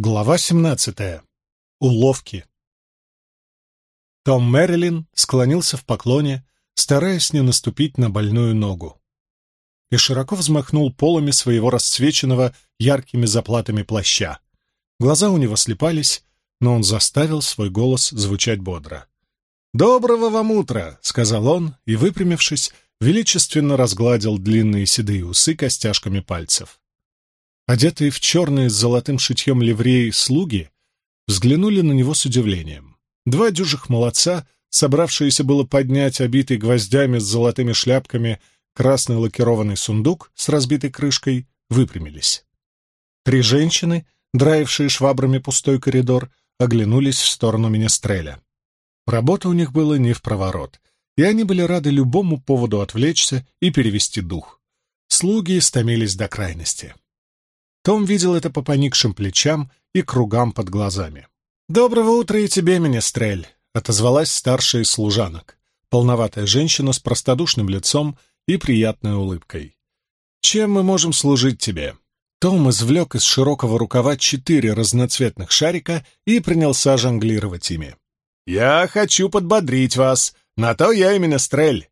Глава 17. Уловки. Том Мэрилин склонился в поклоне, стараясь не наступить на больную ногу, и широко взмахнул полами своего расцвеченного яркими заплатами плаща. Глаза у него слепались, но он заставил свой голос звучать бодро. «Доброго вам утра!» — сказал он, и, выпрямившись, величественно разгладил длинные седые усы костяшками пальцев. Одетые в черные с золотым шитьем ливреи слуги взглянули на него с удивлением. Два дюжих молодца, собравшиеся было поднять обитый гвоздями с золотыми шляпками красный лакированный сундук с разбитой крышкой, выпрямились. Три женщины, драившие швабрами пустой коридор, оглянулись в сторону Министреля. Работа у них была не в проворот, и они были рады любому поводу отвлечься и перевести дух. Слуги стомились до крайности. Том видел это по поникшим плечам и кругам под глазами. «Доброго утра и тебе, Менестрель!» — отозвалась старшая из служанок, полноватая женщина с простодушным лицом и приятной улыбкой. «Чем мы можем служить тебе?» Том извлек из широкого рукава четыре разноцветных шарика и принялся жонглировать ими. «Я хочу подбодрить вас. На то я и Менестрель».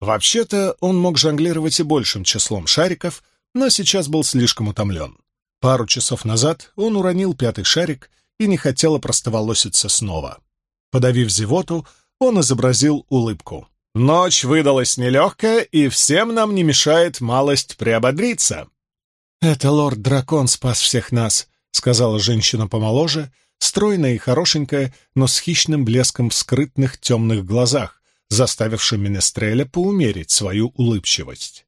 Вообще-то он мог жонглировать и большим числом шариков, но сейчас был слишком утомлен. Пару часов назад он уронил пятый шарик и не хотел опростоволоситься снова. Подавив зевоту, он изобразил улыбку. «Ночь выдалась нелегкая, и всем нам не мешает малость приободриться». «Это лорд-дракон спас всех нас», — сказала женщина помоложе, стройная и хорошенькая, но с хищным блеском в скрытных темных глазах, заставившим Менестреля поумерить свою улыбчивость.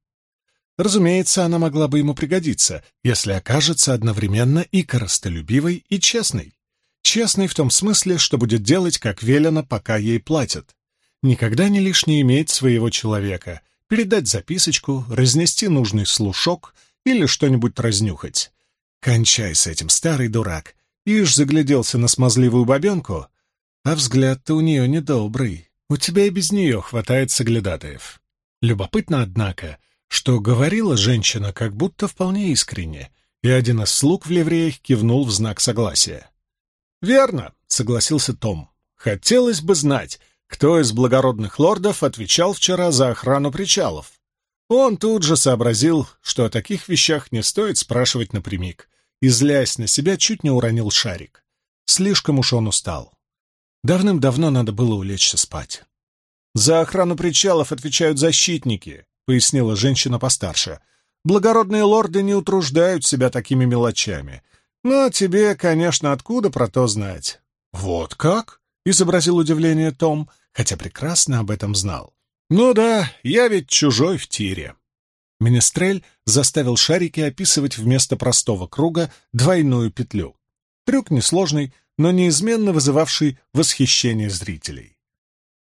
Разумеется, она могла бы ему пригодиться, если окажется одновременно и коростолюбивой, и честной. Честной в том смысле, что будет делать, как велено, пока ей платят. Никогда не лишне иметь своего человека, передать записочку, разнести нужный слушок или что-нибудь разнюхать. Кончай с этим, старый дурак. Ишь загляделся на смазливую бабенку, а взгляд-то у нее недобрый. У тебя и без нее хватает соглядатаев. Любопытно, однако, что говорила женщина как будто вполне искренне, и один из слуг в ливреях кивнул в знак согласия. «Верно», — согласился Том. «Хотелось бы знать, кто из благородных лордов отвечал вчера за охрану причалов». Он тут же сообразил, что о таких вещах не стоит спрашивать напрямик, и, злясь на себя, чуть не уронил шарик. Слишком уж он устал. Давным-давно надо было улечься спать. «За охрану причалов отвечают защитники», пояснила женщина постарше. «Благородные лорды не утруждают себя такими мелочами. Но тебе, конечно, откуда про то знать?» «Вот как?» — изобразил удивление Том, хотя прекрасно об этом знал. «Ну да, я ведь чужой в тире». Менестрель заставил шарики описывать вместо простого круга двойную петлю. Трюк несложный, но неизменно вызывавший восхищение зрителей.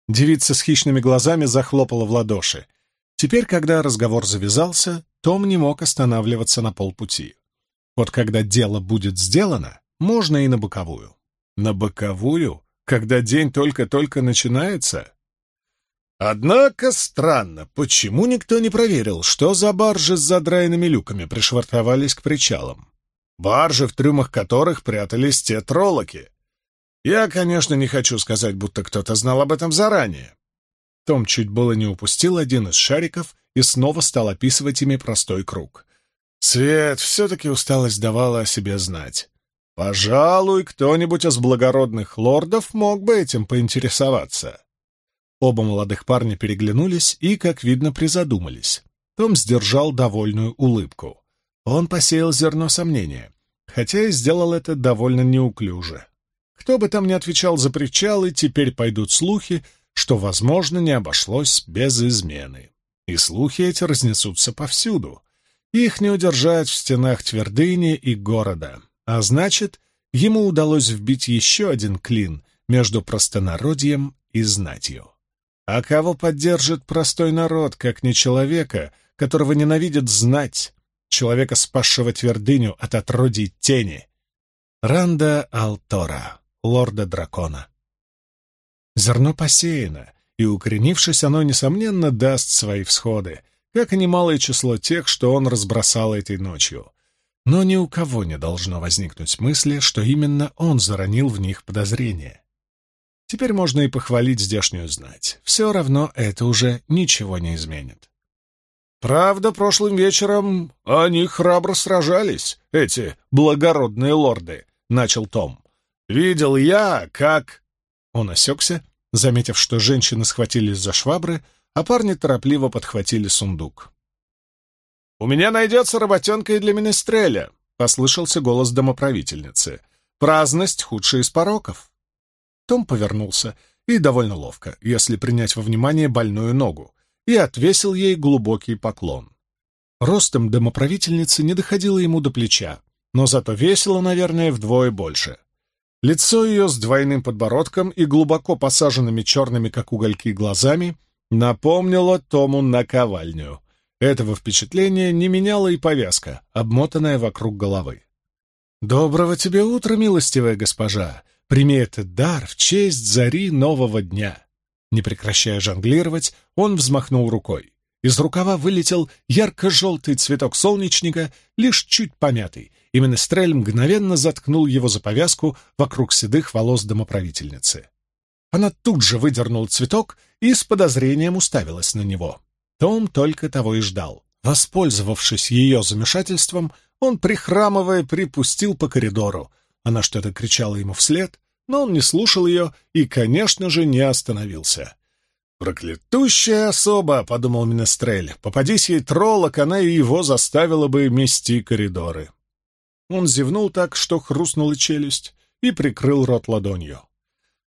Девица с хищными глазами захлопала в ладоши. Теперь, когда разговор завязался, Том не мог останавливаться на полпути. Вот когда дело будет сделано, можно и на боковую. На боковую? Когда день только-только начинается? Однако странно, почему никто не проверил, что за баржи с задраенными люками пришвартовались к причалам? Баржи, в трюмах которых прятались те троллоки. Я, конечно, не хочу сказать, будто кто-то знал об этом заранее. Том чуть было не упустил один из шариков и снова стал описывать ими простой круг. Свет все-таки усталость давала о себе знать. Пожалуй, кто-нибудь из благородных лордов мог бы этим поинтересоваться. Оба молодых парня переглянулись и, как видно, призадумались. Том сдержал довольную улыбку. Он посеял зерно сомнения, хотя и сделал это довольно неуклюже. Кто бы там ни отвечал за причалы, теперь пойдут слухи, что, возможно, не обошлось без измены. И слухи эти разнесутся повсюду. Их не удержать в стенах твердыни и города. А значит, ему удалось вбить еще один клин между простонародьем и знатью. А кого поддержит простой народ, как не человека, которого ненавидит знать, человека, спасшего твердыню от отродий тени? Ранда Алтора, лорда дракона. Зерно посеяно, и, укоренившись, оно, несомненно, даст свои всходы, как и немалое число тех, что он разбросал этой ночью. Но ни у кого не должно возникнуть мысли, что именно он заронил в них подозрение. Теперь можно и похвалить здешнюю знать. Все равно это уже ничего не изменит. Правда, прошлым вечером они храбро сражались, эти благородные лорды, — начал Том. Видел я, как... Он осекся, заметив, что женщины схватились за швабры, а парни торопливо подхватили сундук. «У меня найдется работенка и для Менестреля», — послышался голос домоправительницы. «Праздность — худшая из пороков». Том повернулся, и довольно ловко, если принять во внимание больную ногу, и отвесил ей глубокий поклон. Ростом домоправительницы не доходило ему до плеча, но зато весело, наверное, вдвое больше. Лицо ее с двойным подбородком и глубоко посаженными черными, как угольки, глазами напомнило Тому наковальню. Этого впечатления не меняла и повязка, обмотанная вокруг головы. «Доброго тебе утра, милостивая госпожа! Прими этот дар в честь зари нового дня!» Не прекращая жонглировать, он взмахнул рукой. Из рукава вылетел ярко-желтый цветок солнечника, лишь чуть помятый, Именно Стрель мгновенно заткнул его за повязку вокруг седых волос домоправительницы. Она тут же выдернула цветок и с подозрением уставилась на него. Том только того и ждал. Воспользовавшись ее замешательством, он, прихрамывая, припустил по коридору. Она что-то кричала ему вслед, но он не слушал ее и, конечно же, не остановился. «Проклятущая особа!» — подумал Минестрель. «Попадись ей троллок, она и его заставила бы мести коридоры». Он зевнул так, что хрустнула челюсть, и прикрыл рот ладонью.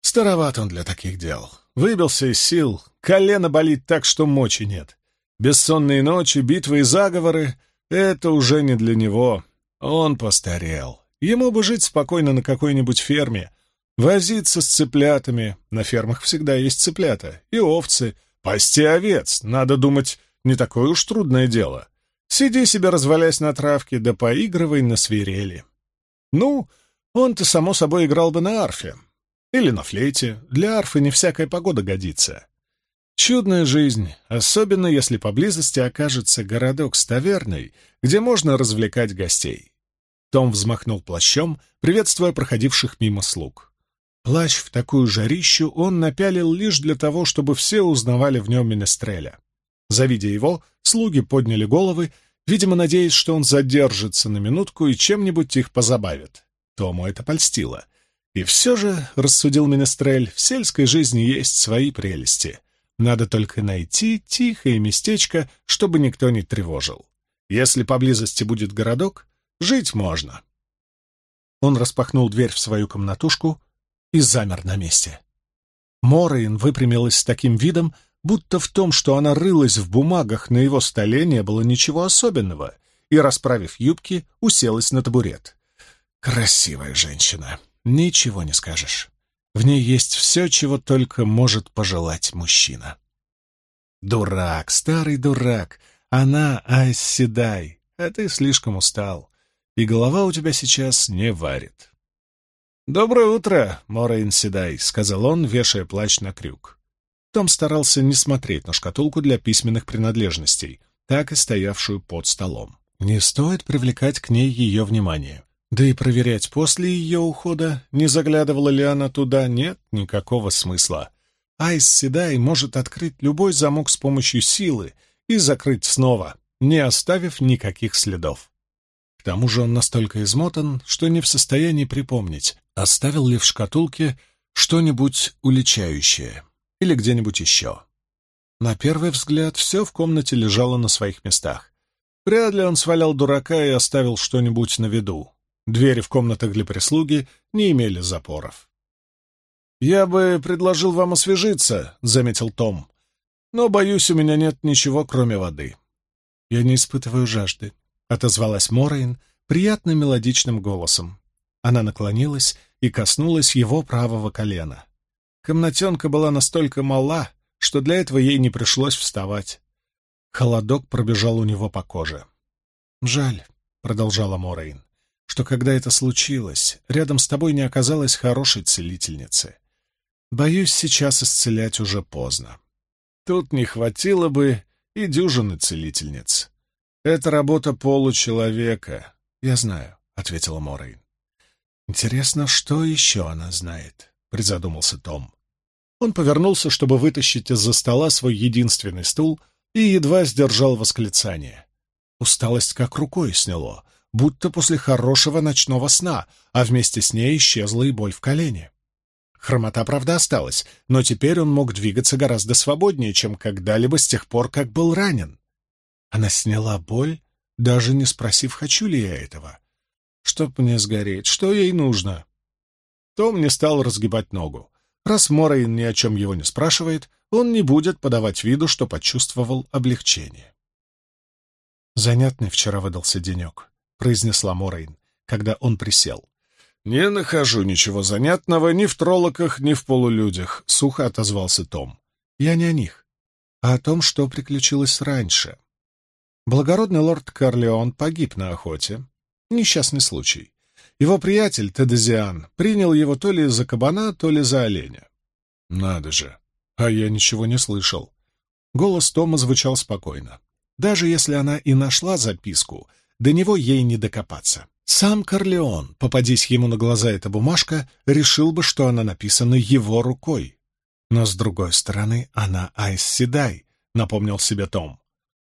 Староват он для таких дел. Выбился из сил, колено болит так, что мочи нет. Бессонные ночи, битвы и заговоры — это уже не для него. Он постарел. Ему бы жить спокойно на какой-нибудь ферме, возиться с цыплятами. На фермах всегда есть цыплята. И овцы. Пасти овец, надо думать, не такое уж трудное дело. Сиди себе, развалясь на травке, да поигрывай на свирели. Ну, он-то, само собой, играл бы на арфе. Или на флейте. Для арфы не всякая погода годится. Чудная жизнь, особенно если поблизости окажется городок с таверной, где можно развлекать гостей. Том взмахнул плащом, приветствуя проходивших мимо слуг. Плащ в такую жарищу он напялил лишь для того, чтобы все узнавали в нем Менестреля. Завидя его, слуги подняли головы, видимо, надеясь, что он задержится на минутку и чем-нибудь их позабавит. Тому это польстило. И все же, — рассудил Менестрель, — в сельской жизни есть свои прелести. Надо только найти тихое местечко, чтобы никто не тревожил. Если поблизости будет городок, жить можно. Он распахнул дверь в свою комнатушку и замер на месте. Морейн выпрямилась с таким видом, будто в том, что она рылась в бумагах на его столе, не было ничего особенного, и, расправив юбки, уселась на табурет. Красивая женщина, ничего не скажешь. В ней есть все, чего только может пожелать мужчина. Дурак, старый дурак, она Айсседай, а ты слишком устал, и голова у тебя сейчас не варит. «Доброе утро, Мора Седай», — сказал он, вешая плащ на крюк. Том старался не смотреть на шкатулку для письменных принадлежностей, так и стоявшую под столом. Не стоит привлекать к ней ее внимание. Да и проверять после ее ухода, не заглядывала ли она туда, нет никакого смысла. Айс Седай может открыть любой замок с помощью силы и закрыть снова, не оставив никаких следов. Тому же он настолько измотан, что не в состоянии припомнить, оставил ли в шкатулке что-нибудь уличающее или где-нибудь еще. На первый взгляд все в комнате лежало на своих местах. Вряд ли он свалял дурака и оставил что-нибудь на виду. Двери в комнатах для прислуги не имели запоров. «Я бы предложил вам освежиться», — заметил Том. «Но, боюсь, у меня нет ничего, кроме воды». «Я не испытываю жажды», — отозвалась Морейн приятным мелодичным голосом. Она наклонилась и коснулась его правого колена. Комнатенка была настолько мала, что для этого ей не пришлось вставать. Холодок пробежал у него по коже. «Жаль», — продолжала Морейн, — «что когда это случилось, рядом с тобой не оказалось хорошей целительницы. Боюсь, сейчас исцелять уже поздно. Тут не хватило бы и дюжины целительниц. Это работа получеловека. я знаю», — ответила Морейн. «Интересно, что еще она знает?» — призадумался Том. Он повернулся, чтобы вытащить из-за стола свой единственный стул, и едва сдержал восклицание. Усталость как рукой сняло, будто после хорошего ночного сна, а вместе с ней исчезла и боль в колене. Хромота, правда, осталась, но теперь он мог двигаться гораздо свободнее, чем когда-либо с тех пор, как был ранен. Она сняла боль, даже не спросив, хочу ли я этого. Чтоб мне сгореть, что ей нужно? Том не стал разгибать ногу. Раз Морейн ни о чем его не спрашивает, он не будет подавать виду, что почувствовал облегчение. «Занятный вчера выдался денек», — произнесла Морейн, когда он присел. «Не нахожу ничего занятного ни в троллоках, ни в полулюдях», — сухо отозвался Том. «Я не о них, а о том, что приключилось раньше. Благородный лорд Карлеон погиб на охоте. Несчастный случай. Его приятель, Тедезиан, принял его то ли за кабана, то ли за оленя. Надо же. А я ничего не слышал. Голос Тома звучал спокойно. Даже если она и нашла записку, до него ей не докопаться. Сам Корлеон, попадись ему на глаза эта бумажка, решил бы, что она написана его рукой. Но, с другой стороны, она Айс Седай, напомнил себе Том.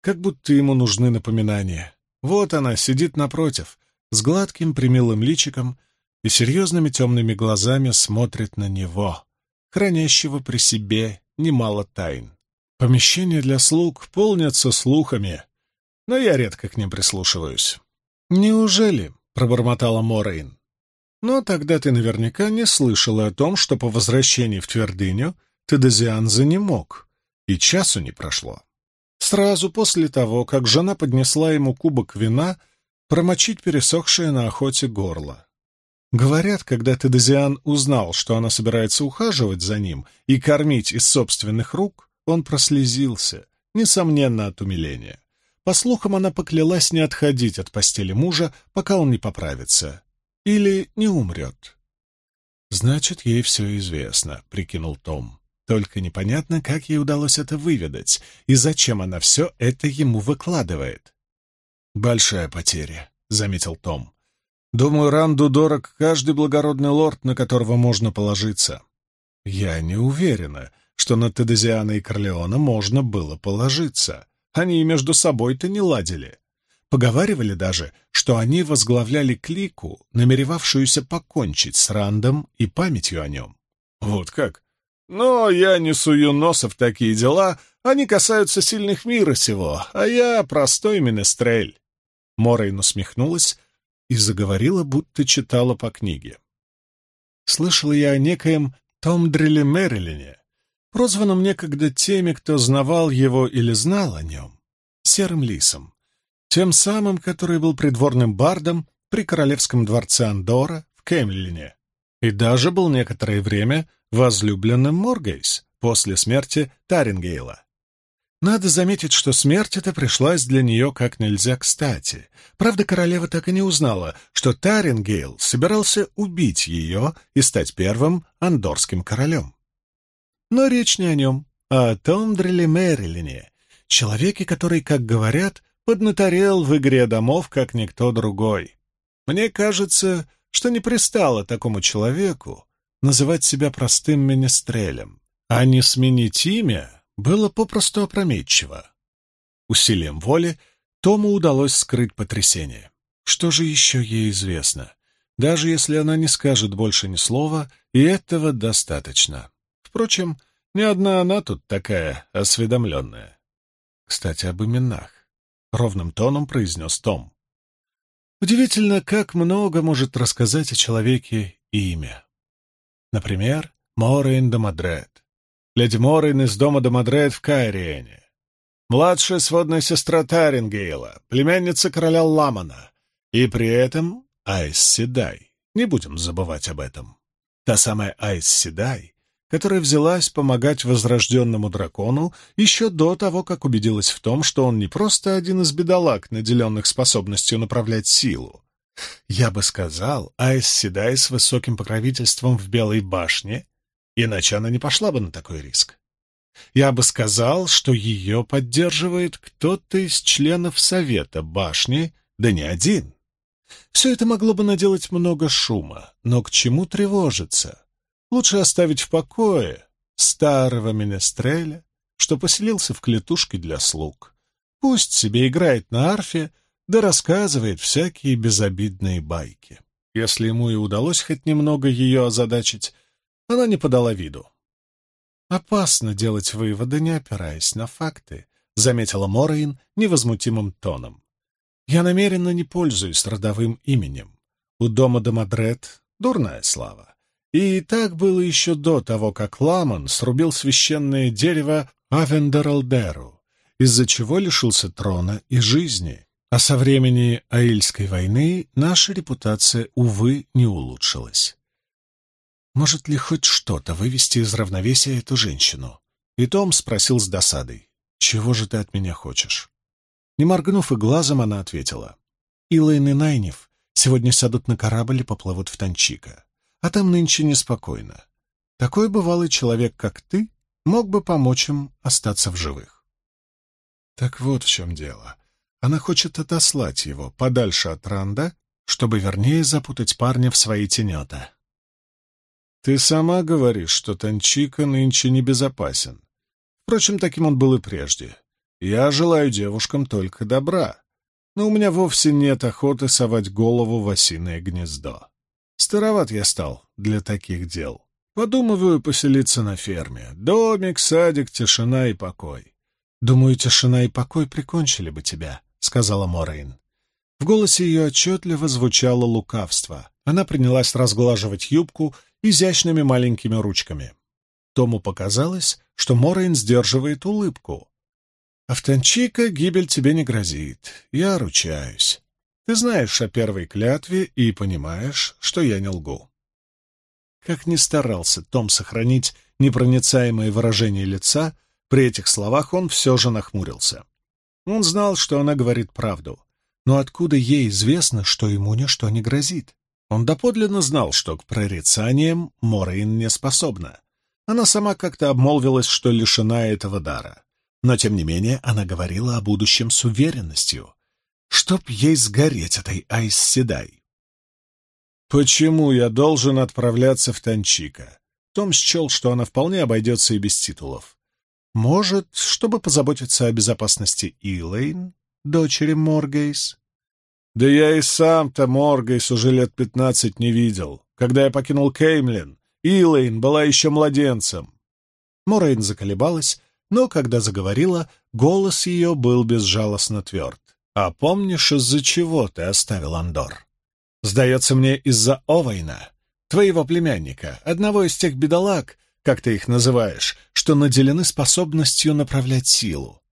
Как будто ему нужны напоминания. Вот она, сидит напротив, с гладким примилым личиком и серьезными темными глазами смотрит на него, хранящего при себе немало тайн. Помещения для слуг полнятся слухами, но я редко к ним прислушиваюсь. «Неужели?» — пробормотала Морейн. «Но тогда ты наверняка не слышала о том, что по возвращении в Твердыню Тедезиан занемог, и часу не прошло. Сразу после того, как жена поднесла ему кубок вина, промочить пересохшее на охоте горло. Говорят, когда Тедезиан узнал, что она собирается ухаживать за ним и кормить из собственных рук, он прослезился, несомненно, от умиления. По слухам, она поклялась не отходить от постели мужа, пока он не поправится. Или не умрет. «Значит, ей все известно», — прикинул Том. «Только непонятно, как ей удалось это выведать, и зачем она все это ему выкладывает». «Большая потеря», — заметил Том. «Думаю, Ранду дорог каждый благородный лорд, на которого можно положиться». «Я не уверена, что на Тедезиана и Корлеона можно было положиться. Они и между собой-то не ладили. Поговаривали даже, что они возглавляли клику, намеревавшуюся покончить с Рандом и памятью о нем. Вот как? Но я не сую носа в такие дела, они касаются сильных мира сего, а я простой менестрель. Морейн усмехнулась и заговорила, будто читала по книге. Слышал я о некоем Том Дреле Мэрилине, прозванным некогда теми, кто знавал его или знал о нем, Серым Лисом, тем самым, который был придворным бардом при королевском дворце Андора в Кемлине и даже был некоторое время возлюбленным Моргейс после смерти Тарингейла. Надо заметить, что смерть эта пришлась для нее как нельзя кстати. Правда, королева так и не узнала, что Тарингейл собирался убить ее и стать первым андорским королем. Но речь не о нем, а о Томдреле Мэрилине, человеке, который, как говорят, поднаторел в игре домов, как никто другой. Мне кажется, что не пристало такому человеку называть себя простым министрелем, а не сменить имя было попросту опрометчиво. Усилием воли Тому удалось скрыть потрясение. Что же еще ей известно? Даже если она не скажет больше ни слова, и этого достаточно. Впрочем, не одна она тут такая осведомленная. Кстати, об именах. Ровным тоном произнес Том. Удивительно, как много может рассказать о человеке имя. Например, Морейн де Мадред. Леди Морейн из дома де Мадред в Кайриене. Младшая сводная сестра Тарингейла, племянница короля Ламана. И при этом Айз Седай. Не будем забывать об этом. Та самая Айз Седай, которая взялась помогать возрожденному дракону еще до того, как убедилась в том, что он не просто один из бедолаг, наделенных способностью направлять силу. Я бы сказал, Айс Седай с высоким покровительством в Белой башне, иначе она не пошла бы на такой риск. Я бы сказал, что ее поддерживает кто-то из членов Совета башни, да не один. Все это могло бы наделать много шума, но к чему тревожиться? Лучше оставить в покое старого менестреля, что поселился в клетушке для слуг. Пусть себе играет на арфе, да рассказывает всякие безобидные байки. Если ему и удалось хоть немного ее озадачить, она не подала виду. «Опасно делать выводы, не опираясь на факты», — заметила Морейн невозмутимым тоном. «Я намеренно не пользуюсь родовым именем. У дома Домадрет дурная слава. И так было еще до того, как Ламан срубил священное дерево Авендералдеру, из-за чего лишился трона и жизни. А со времени Аильской войны наша репутация, увы, не улучшилась. Может ли хоть что-то вывести из равновесия эту женщину? И Том спросил с досадой, «Чего же ты от меня хочешь?» Не моргнув и глазом, она ответила, «Илайн и Найнев сегодня сядут на корабль и поплывут в Танчика, а там нынче неспокойно. Такой бывалый человек, как ты, мог бы помочь им остаться в живых». Так вот в чем дело. Она хочет отослать его подальше от Ранда, чтобы вернее запутать парня в свои тенета. «Ты сама говоришь, что Танчика нынче небезопасен. Впрочем, таким он был и прежде. Я желаю девушкам только добра, но у меня вовсе нет охоты совать голову в осиное гнездо. Староват я стал для таких дел. Подумываю поселиться на ферме. Домик, садик, тишина и покой. Думаю, тишина и покой прикончили бы тебя, — сказала Морейн. В голосе ее отчетливо звучало лукавство. Она принялась разглаживать юбку изящными маленькими ручками. Тому показалось, что Морейн сдерживает улыбку. «Автончика, гибель тебе не грозит. Я ручаюсь. Ты знаешь о первой клятве и понимаешь, что я не лгу». Как ни старался Том сохранить непроницаемое выражение лица, при этих словах он все же нахмурился. Он знал, что она говорит правду. Но откуда ей известно, что ему ничто не грозит? Он доподлинно знал, что к прорицаниям Морейн не способна. Она сама как-то обмолвилась, что лишена этого дара. Но, тем не менее, она говорила о будущем с уверенностью. Чтоб ей сгореть этой Айс Седай. «Почему я должен отправляться в Танчико?» Том счел, что она вполне обойдется и без титулов. Может, чтобы позаботиться о безопасности Илэйн, дочери Моргейс? Да я и сам-то Моргейс уже лет пятнадцать не видел. Когда я покинул Кеймлин, Илэйн была еще младенцем. Морейн заколебалась, но когда заговорила, голос ее был безжалостно тверд. «А помнишь, из-за чего ты оставил Андор? Сдается мне, из-за Овейна, твоего племянника, одного из тех бедолаг, как ты их называешь, что наделены способностью направлять силу.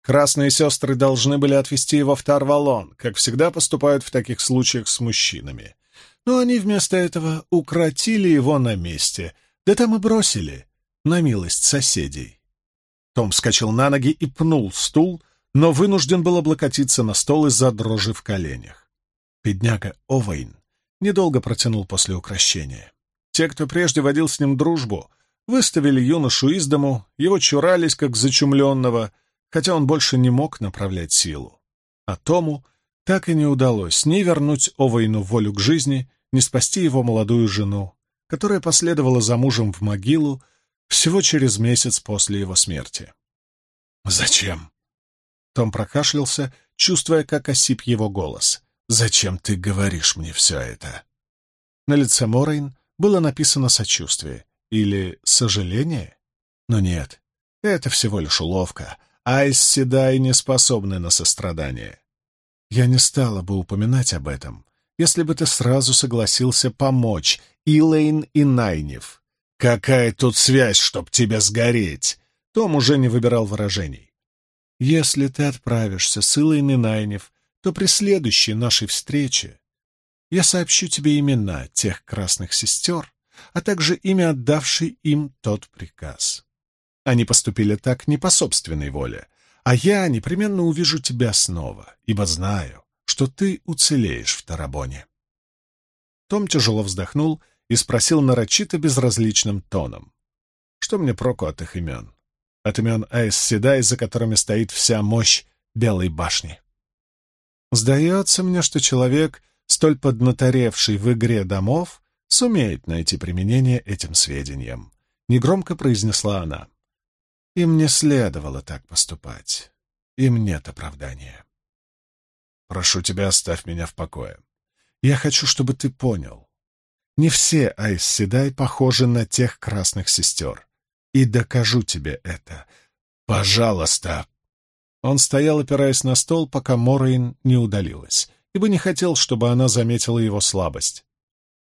Красные сестры должны были отвезти его в Тарвалон, как всегда поступают в таких случаях с мужчинами. Но они вместо этого укротили его на месте, да там и бросили, на милость соседей. Том вскочил на ноги и пнул стул, но вынужден был облокотиться на стол из-за дрожи в коленях. Бедняга Овейн недолго протянул после укращения. Те, кто прежде водил с ним дружбу, выставили юношу из дому, его чурались как зачумленного, хотя он больше не мог направлять силу. А Тому так и не удалось ни вернуть Овойну волю к жизни, ни спасти его молодую жену, которая последовала за мужем в могилу всего через месяц после его смерти. «Зачем?» Том прокашлялся, чувствуя, как осип его голос. «Зачем ты говоришь мне все это?» На лице Морейн было написано сочувствие или сожаление. Но нет, это всего лишь уловка. Айс Седай не способны на сострадание. Я не стала бы упоминать об этом, если бы ты сразу согласился помочь Илэйн и Найнев. Какая тут связь, чтоб тебе сгореть? Том уже не выбирал выражений. Если ты отправишься с Илэйн и Найнев, то при следующей нашей встрече я сообщу тебе имена тех красных сестер, а также имя отдавшей им тот приказ. Они поступили так не по собственной воле, а я непременно увижу тебя снова, ибо знаю, что ты уцелеешь в Тарабоне. Том тяжело вздохнул и спросил нарочито безразличным тоном. Что мне проку от их имен? От имен Айс Седай, за которыми стоит вся мощь Белой башни. Сдается мне, что человек, столь поднаторевший в игре домов, сумеет найти применение этим сведениям. Негромко произнесла она. Им не следовало так поступать. Им нет оправдания. Прошу тебя, оставь меня в покое. Я хочу, чтобы ты понял. Не все Айс Седай похожи на тех красных сестер. И докажу тебе это. Пожалуйста. Он стоял, опираясь на стол, пока Морейн не удалилась, ибо не хотел, чтобы она заметила его слабость.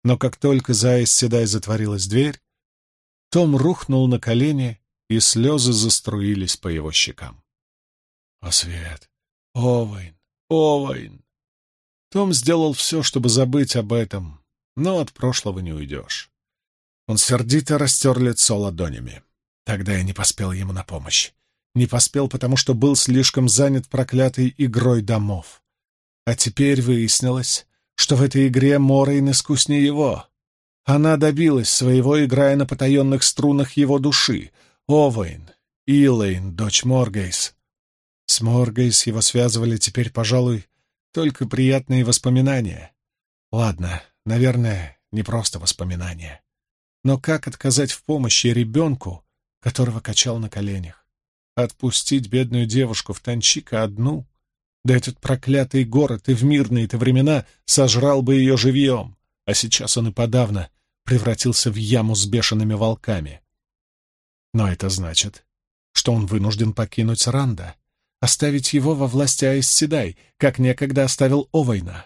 Но как только за Седай затворилась дверь, том рухнул на колени, и слезы заструились по его щекам. О, Свет! Овейн! Овейн! Том сделал все, чтобы забыть об этом, но от прошлого не уйдешь. Он сердито растер лицо ладонями. Тогда я не поспел ему на помощь. Не поспел, потому что был слишком занят проклятой игрой домов. А теперь выяснилось, что в этой игре Морейн искуснее его. Она добилась своего, играя на потаенных струнах его души. Овейн, Илэйн, дочь Моргейс. С Моргейс его связывали теперь, пожалуй, только приятные воспоминания. Ладно, наверное, не просто воспоминания. Но как отказать в помощи ребенку, которого качал на коленях? Отпустить бедную девушку в Танчика одну? Да этот проклятый город и в мирные-то времена сожрал бы ее живьем, а сейчас он и подавно превратился в яму с бешеными волками. Но это значит, что он вынужден покинуть Ранда, оставить его во власти Аисседай, как некогда оставил Овойна.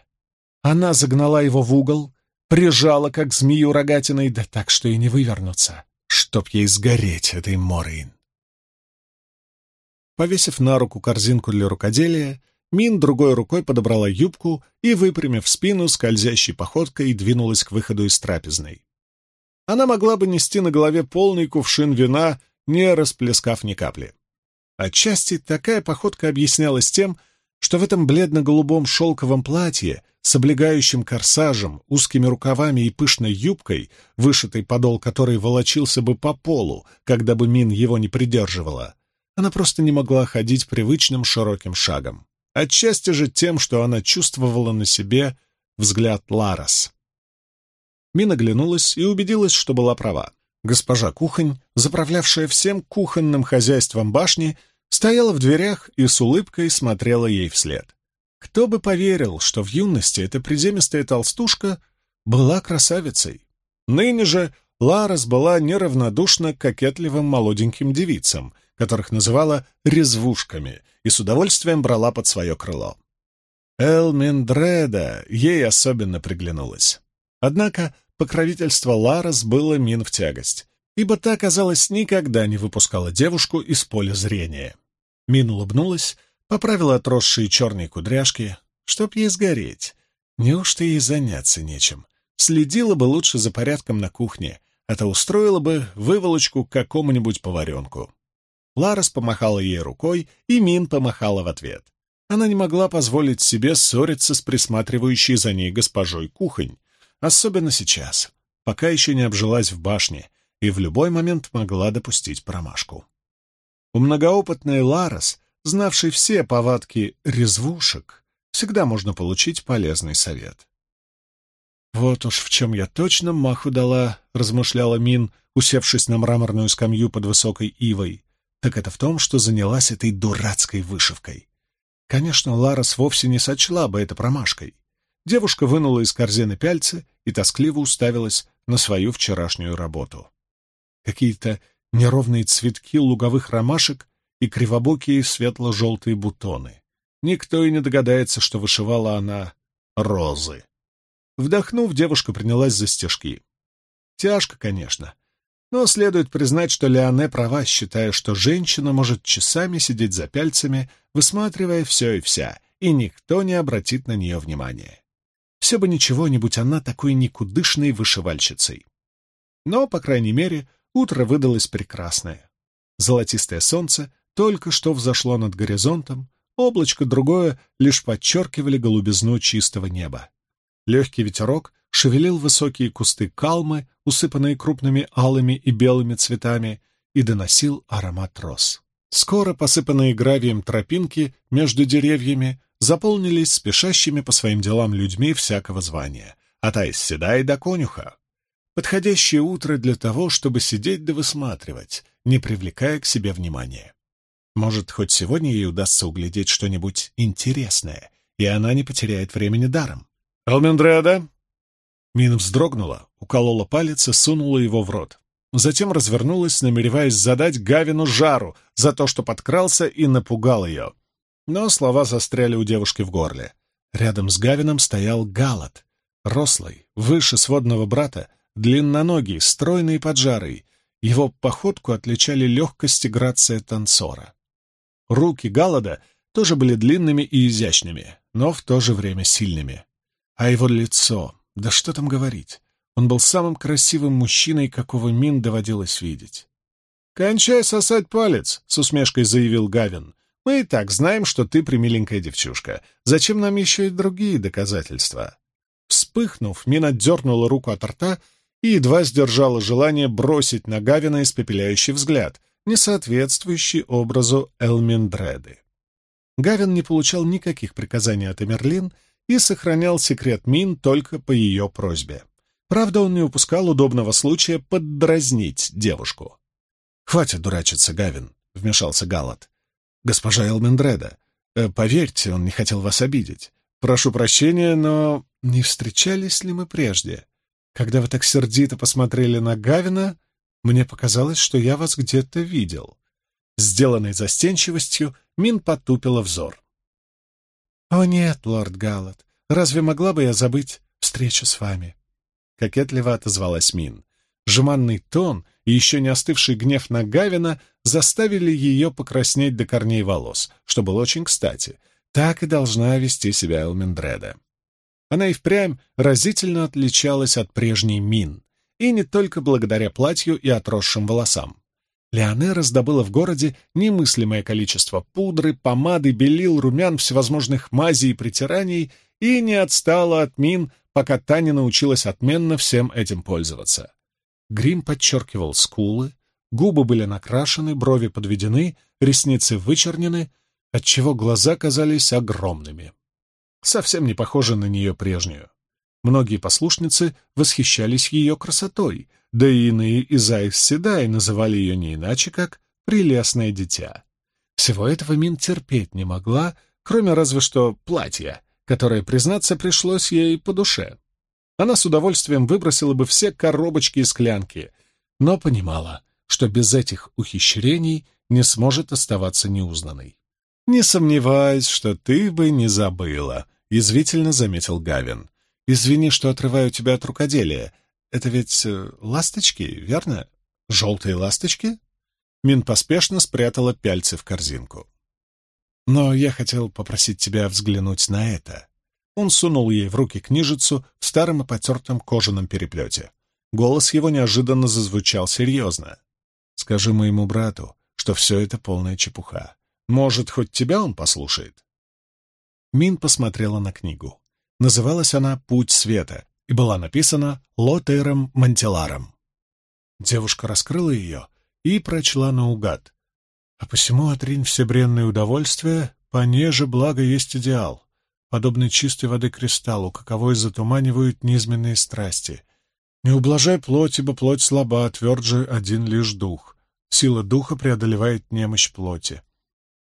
Она загнала его в угол, прижала, как змею рогатиной, да так, что и не вывернуться, чтоб ей сгореть, этой Морейн. Повесив на руку корзинку для рукоделия, Мин другой рукой подобрала юбку и, выпрямив спину, скользящей походкой двинулась к выходу из трапезной. Она могла бы нести на голове полный кувшин вина, не расплескав ни капли. Отчасти такая походка объяснялась тем, что в этом бледно-голубом шелковом платье с облегающим корсажем, узкими рукавами и пышной юбкой, вышитый подол которой волочился бы по полу, когда бы Мин его не придерживала, она просто не могла ходить привычным широким шагом. Отчасти же тем, что она чувствовала на себе взгляд Ларас. Мин оглянулась и убедилась, что была права. Госпожа Кухонь, заправлявшая всем кухонным хозяйством башни, стояла в дверях и с улыбкой смотрела ей вслед. Кто бы поверил, что в юности эта приземистая толстушка была красавицей. Ныне же Ларас была неравнодушна к кокетливым молоденьким девицам, которых называла «резвушками», и с удовольствием брала под свое крыло. Элминдреда ей особенно приглянулась. Однако покровительство Ларас было мин в тягость, ибо та, казалось, никогда не выпускала девушку из поля зрения. Мин улыбнулась, поправила отросшие черные кудряшки, чтоб ей сгореть. Неужто ей заняться нечем? Следила бы лучше за порядком на кухне, а то устроила бы выволочку к какому-нибудь поваренку. Ларас помахала ей рукой, и Мин помахала в ответ. Она не могла позволить себе ссориться с присматривающей за ней госпожой кухонь, особенно сейчас, пока еще не обжилась в башне и в любой момент могла допустить промашку. У многоопытной Ларос, знавшей все повадки резвушек, всегда можно получить полезный совет. «Вот уж в чем я точно маху дала», — размышляла Мин, усевшись на мраморную скамью под высокой ивой, «так это в том, что занялась этой дурацкой вышивкой. Конечно, Ларос вовсе не сочла бы это промашкой. Девушка вынула из корзины пяльцы и тоскливо уставилась на свою вчерашнюю работу. Какие-то неровные цветки луговых ромашек и кривобокие светло-желтые бутоны. Никто и не догадается, что вышивала она розы. Вдохнув, девушка принялась за стежки. Тяжко, конечно, но следует признать, что Леоне права, считая, что женщина может часами сидеть за пяльцами, высматривая все и вся, и никто не обратит на нее внимания. Все бы ничего, не будь она такой никудышной вышивальщицей. Но, по крайней мере, Утро выдалось прекрасное. Золотистое солнце только что взошло над горизонтом, облачко другое лишь подчеркивали голубизну чистого неба. Легкий ветерок шевелил высокие кусты калмы, усыпанные крупными алыми и белыми цветами, и доносил аромат роз. Скоро посыпанные гравием тропинки между деревьями заполнились спешащими по своим делам людьми всякого звания, от Айсседай до конюха. Подходящее утро для того, чтобы сидеть да высматривать, не привлекая к себе внимания. Может, хоть сегодня ей удастся углядеть что-нибудь интересное, и она не потеряет времени даром. «Элмендреда!» Мин вздрогнула, уколола палец и сунула его в рот. Затем развернулась, намереваясь задать Гавину жару за то, что подкрался и напугал ее. Но слова застряли у девушки в горле. Рядом с Гавином стоял Галат, рослый, выше сводного брата, длинноногий, стройный и поджарый. Его походку отличали легкость и грация танцора. Руки Галада тоже были длинными и изящными, но в то же время сильными. А его лицо, да что там говорить, он был самым красивым мужчиной, какого Мин доводилось видеть. «Кончай сосать палец», — с усмешкой заявил Гавин. «Мы и так знаем, что ты примиленькая девчушка. Зачем нам еще и другие доказательства?» Вспыхнув, Мин отдернула руку от рта и едва сдержала желание бросить на Гавина испепеляющий взгляд, не соответствующий образу Элминдреды. Гавин не получал никаких приказаний от Эмерлин и сохранял секрет Мин только по ее просьбе. Правда, он не упускал удобного случая поддразнить девушку. «Хватит дурачиться, Гавин», — вмешался Галат. «Госпожа Элмендреда, э, поверьте, он не хотел вас обидеть. Прошу прощения, но не встречались ли мы прежде? Когда вы так сердито посмотрели на Гавина, мне показалось, что я вас где-то видел». Сделанной застенчивостью, Мин потупила взор. «О нет, лорд Галат, разве могла бы я забыть встречу с вами?» кокетливо отозвалась Мин. Жеманный тон и еще не остывший гнев на Гавина заставили ее покраснеть до корней волос, что было очень кстати. Так и должна вести себя Элмендреда. Она и впрямь разительно отличалась от прежней Мин, и не только благодаря платью и отросшим волосам. Леоне раздобыла в городе немыслимое количество пудры, помады, белил, румян, всевозможных мазей и притираний и не отстала от Мин пока та не научилась отменно всем этим пользоваться. Грим подчеркивал скулы, губы были накрашены, брови подведены, ресницы вычернены, отчего глаза казались огромными. Совсем не похожа на нее прежнюю. Многие послушницы восхищались ее красотой, да и иные из Айс Седай называли ее не иначе, как «прелестное дитя». Всего этого Мин терпеть не могла, кроме разве что платья, которое, признаться, пришлось ей по душе. Она с удовольствием выбросила бы все коробочки и склянки, но понимала, что без этих ухищрений не сможет оставаться неузнанной. «Не сомневаюсь, что ты бы не забыла», — язвительно заметил Гавин. «Извини, что отрываю тебя от рукоделия. Это ведь э, ласточки, верно? Желтые ласточки?» Мин поспешно спрятала пяльцы в корзинку. Но я хотел попросить тебя взглянуть на это. Он сунул ей в руки книжицу в старом и потертом кожаном переплете. Голос его неожиданно зазвучал серьезно. «Скажи моему брату, что все это полная чепуха. Может, хоть тебя он послушает?» Мин посмотрела на книгу. Называлась она «Путь света» и была написана Лотером Мантиларом. Девушка раскрыла ее и прочла наугад. А посему отринь все бренные удовольствия, понеже благо есть идеал, подобный чистой воды кристаллу, каковой затуманивают низменные страсти. Не ублажай плоть, ибо плоть слаба, тверд же один лишь дух. Сила духа преодолевает немощь плоти.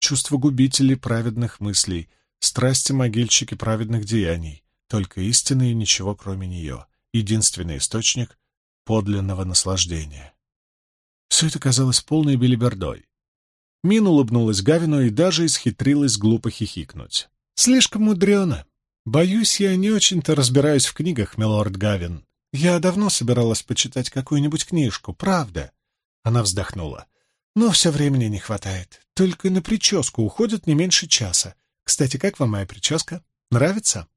Чувство губителей праведных мыслей, страсти могильщики праведных деяний, только истина и ничего кроме нее, единственный источник подлинного наслаждения. Все это казалось полной белибердой. Мин улыбнулась Гавину и даже исхитрилась глупо хихикнуть. «Слишком мудрено. Боюсь, я не очень-то разбираюсь в книгах, милорд Гавин. Я давно собиралась почитать какую-нибудь книжку, правда?» Она вздохнула. «Но все времени не хватает. Только на прическу уходит не меньше часа. Кстати, как вам моя прическа? Нравится?»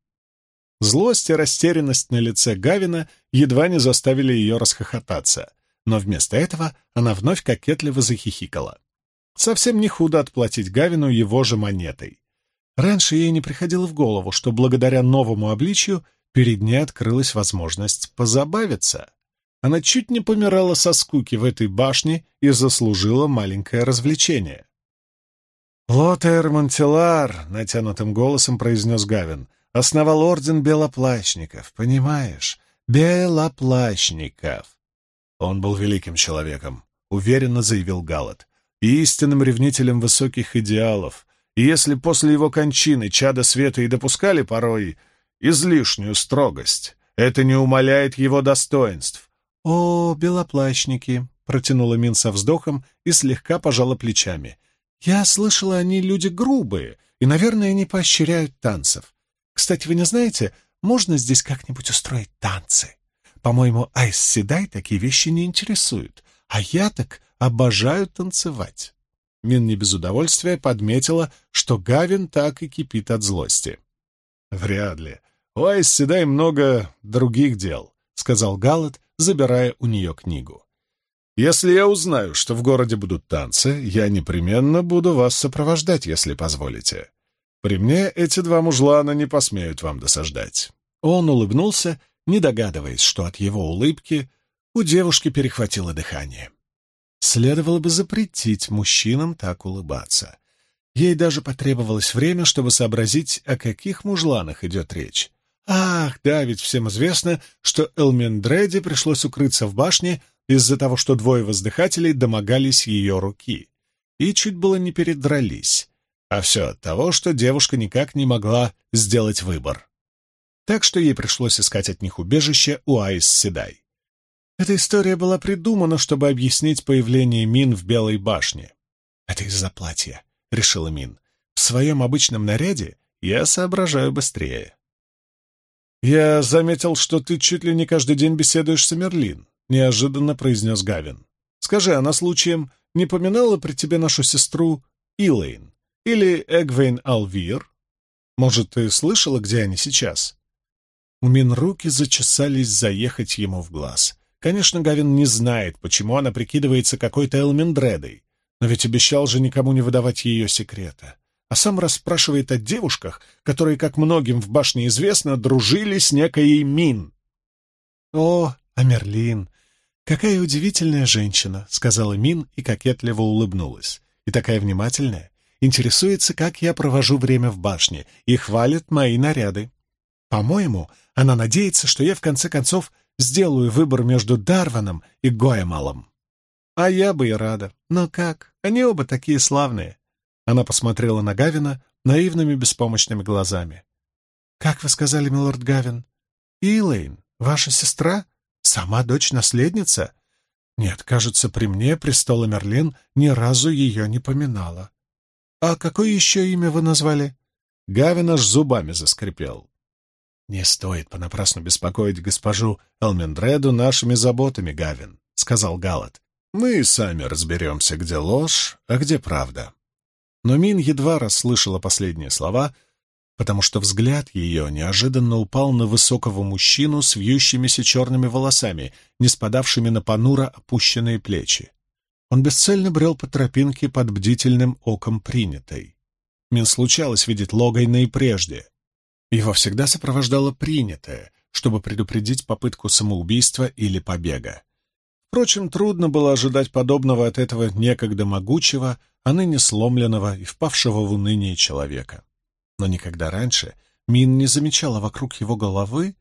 Злость и растерянность на лице Гавина едва не заставили ее расхохотаться, но вместо этого она вновь кокетливо захихикала. Совсем не худо отплатить Гавину его же монетой. Раньше ей не приходило в голову, что благодаря новому обличью перед ней открылась возможность позабавиться. Она чуть не помирала со скуки в этой башне и заслужила маленькое развлечение. «Лотер Монтелар», — натянутым голосом произнес Гавин, — «основал орден белоплащников, понимаешь? Белоплащников». Он был великим человеком, — уверенно заявил Галат, — и истинным ревнителем высоких идеалов. И если после его кончины чада света и допускали порой излишнюю строгость, это не умаляет его достоинств. «О, белоплащники!» — протянула Мин со вздохом и слегка пожала плечами. Я слышала, они люди грубые, и, наверное, не поощряют танцев. Кстати, вы не знаете, можно здесь как-нибудь устроить танцы? По-моему, Айс Седай такие вещи не интересуют, а я так обожаю танцевать. Мин не без удовольствия подметила, что Гавин так и кипит от злости. «Вряд ли. У Айс Седай много других дел», — сказал Галат, забирая у нее книгу. Если я узнаю, что в городе будут танцы, я непременно буду вас сопровождать, если позволите. При мне эти два мужлана не посмеют вам досаждать». Он улыбнулся, не догадываясь, что от его улыбки у девушки перехватило дыхание. Следовало бы запретить мужчинам так улыбаться. Ей даже потребовалось время, чтобы сообразить, о каких мужланах идет речь. Ах, да, ведь всем известно, что Элмендреде пришлось укрыться в башне из-за того, что двое воздыхателей домогались ее руки и чуть было не передрались, а все от того, что девушка никак не могла сделать выбор. Так что ей пришлось искать от них убежище у Айс Седай. Эта история была придумана, чтобы объяснить появление Мин в Белой башне. «Это из-за платья», — решила Мин. «В своем обычном наряде я соображаю быстрее». «Я заметил, что ты чуть ли не каждый день беседуешь с Эмерлин», — неожиданно произнес Гавин. «Скажи, она случаем не поминала при тебе нашу сестру Илэйн или Эгвейн Алвир? Может, ты слышала, где они сейчас?» У Мин руки зачесались заехать ему в глаз. Конечно, Гавин не знает, почему она прикидывается какой-то Элмендредой, но ведь обещал же никому не выдавать ее секрета. А сам расспрашивает о девушках, которые, как многим в башне известно, дружили с некой Мин. «О, Амерлин, какая удивительная женщина!» — сказала Мин и кокетливо улыбнулась. «И такая внимательная. Интересуется, как я провожу время в башне, и хвалит мои наряды. По-моему, она надеется, что я в конце концов сделаю выбор между Дарваном и Гоэмалом. А я бы и рада. Но как? Они оба такие славные. Она посмотрела на Гавина наивными беспомощными глазами. «Как вы сказали, милорд Гавин? Илэйн, ваша сестра?» Сама дочь-наследница? Нет, кажется, при мне престола Мерлин ни разу ее не поминала. А какое еще имя вы назвали? Гавин аж зубами заскрипел. «Не стоит понапрасну беспокоить госпожу Элмендреду нашими заботами, Гавин», — сказал Галат. «Мы сами разберемся, где ложь, а где правда». Но Мин едва расслышала последние слова, потому что взгляд ее неожиданно упал на высокого мужчину с вьющимися черными волосами, не спадавшими на понуро опущенные плечи. Он бесцельно брел по тропинке под бдительным оком принятой. Мин случалось видеть Логайна и прежде. Его всегда сопровождало принятое, чтобы предупредить попытку самоубийства или побега. Впрочем, трудно было ожидать подобного от этого некогда могучего, а ныне сломленного и впавшего в уныние человека но никогда раньше Мин не замечала вокруг его головы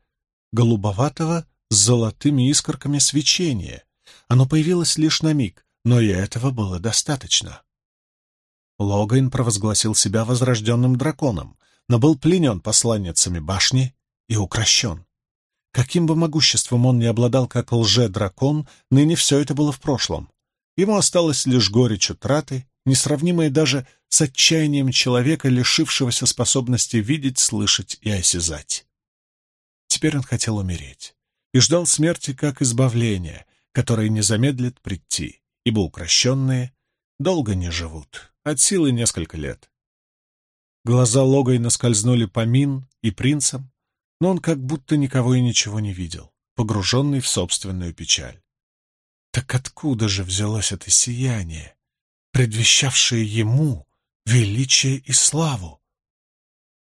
голубоватого с золотыми искорками свечения. Оно появилось лишь на миг, но и этого было достаточно. Логайн провозгласил себя возрожденным драконом, но был пленен посланницами башни и укращен. Каким бы могуществом он ни обладал как лже-дракон, ныне все это было в прошлом. Ему осталось лишь горечь утраты несравнимое даже с отчаянием человека, лишившегося способности видеть, слышать и осязать. Теперь он хотел умереть и ждал смерти как избавления, которое не замедлит прийти, ибо укращенные долго не живут, от силы несколько лет. Глаза Логойна скользнули по Мин и принцам, но он как будто никого и ничего не видел, погруженный в собственную печаль. Так откуда же взялось это сияние? Предвещавшие ему величие и славу.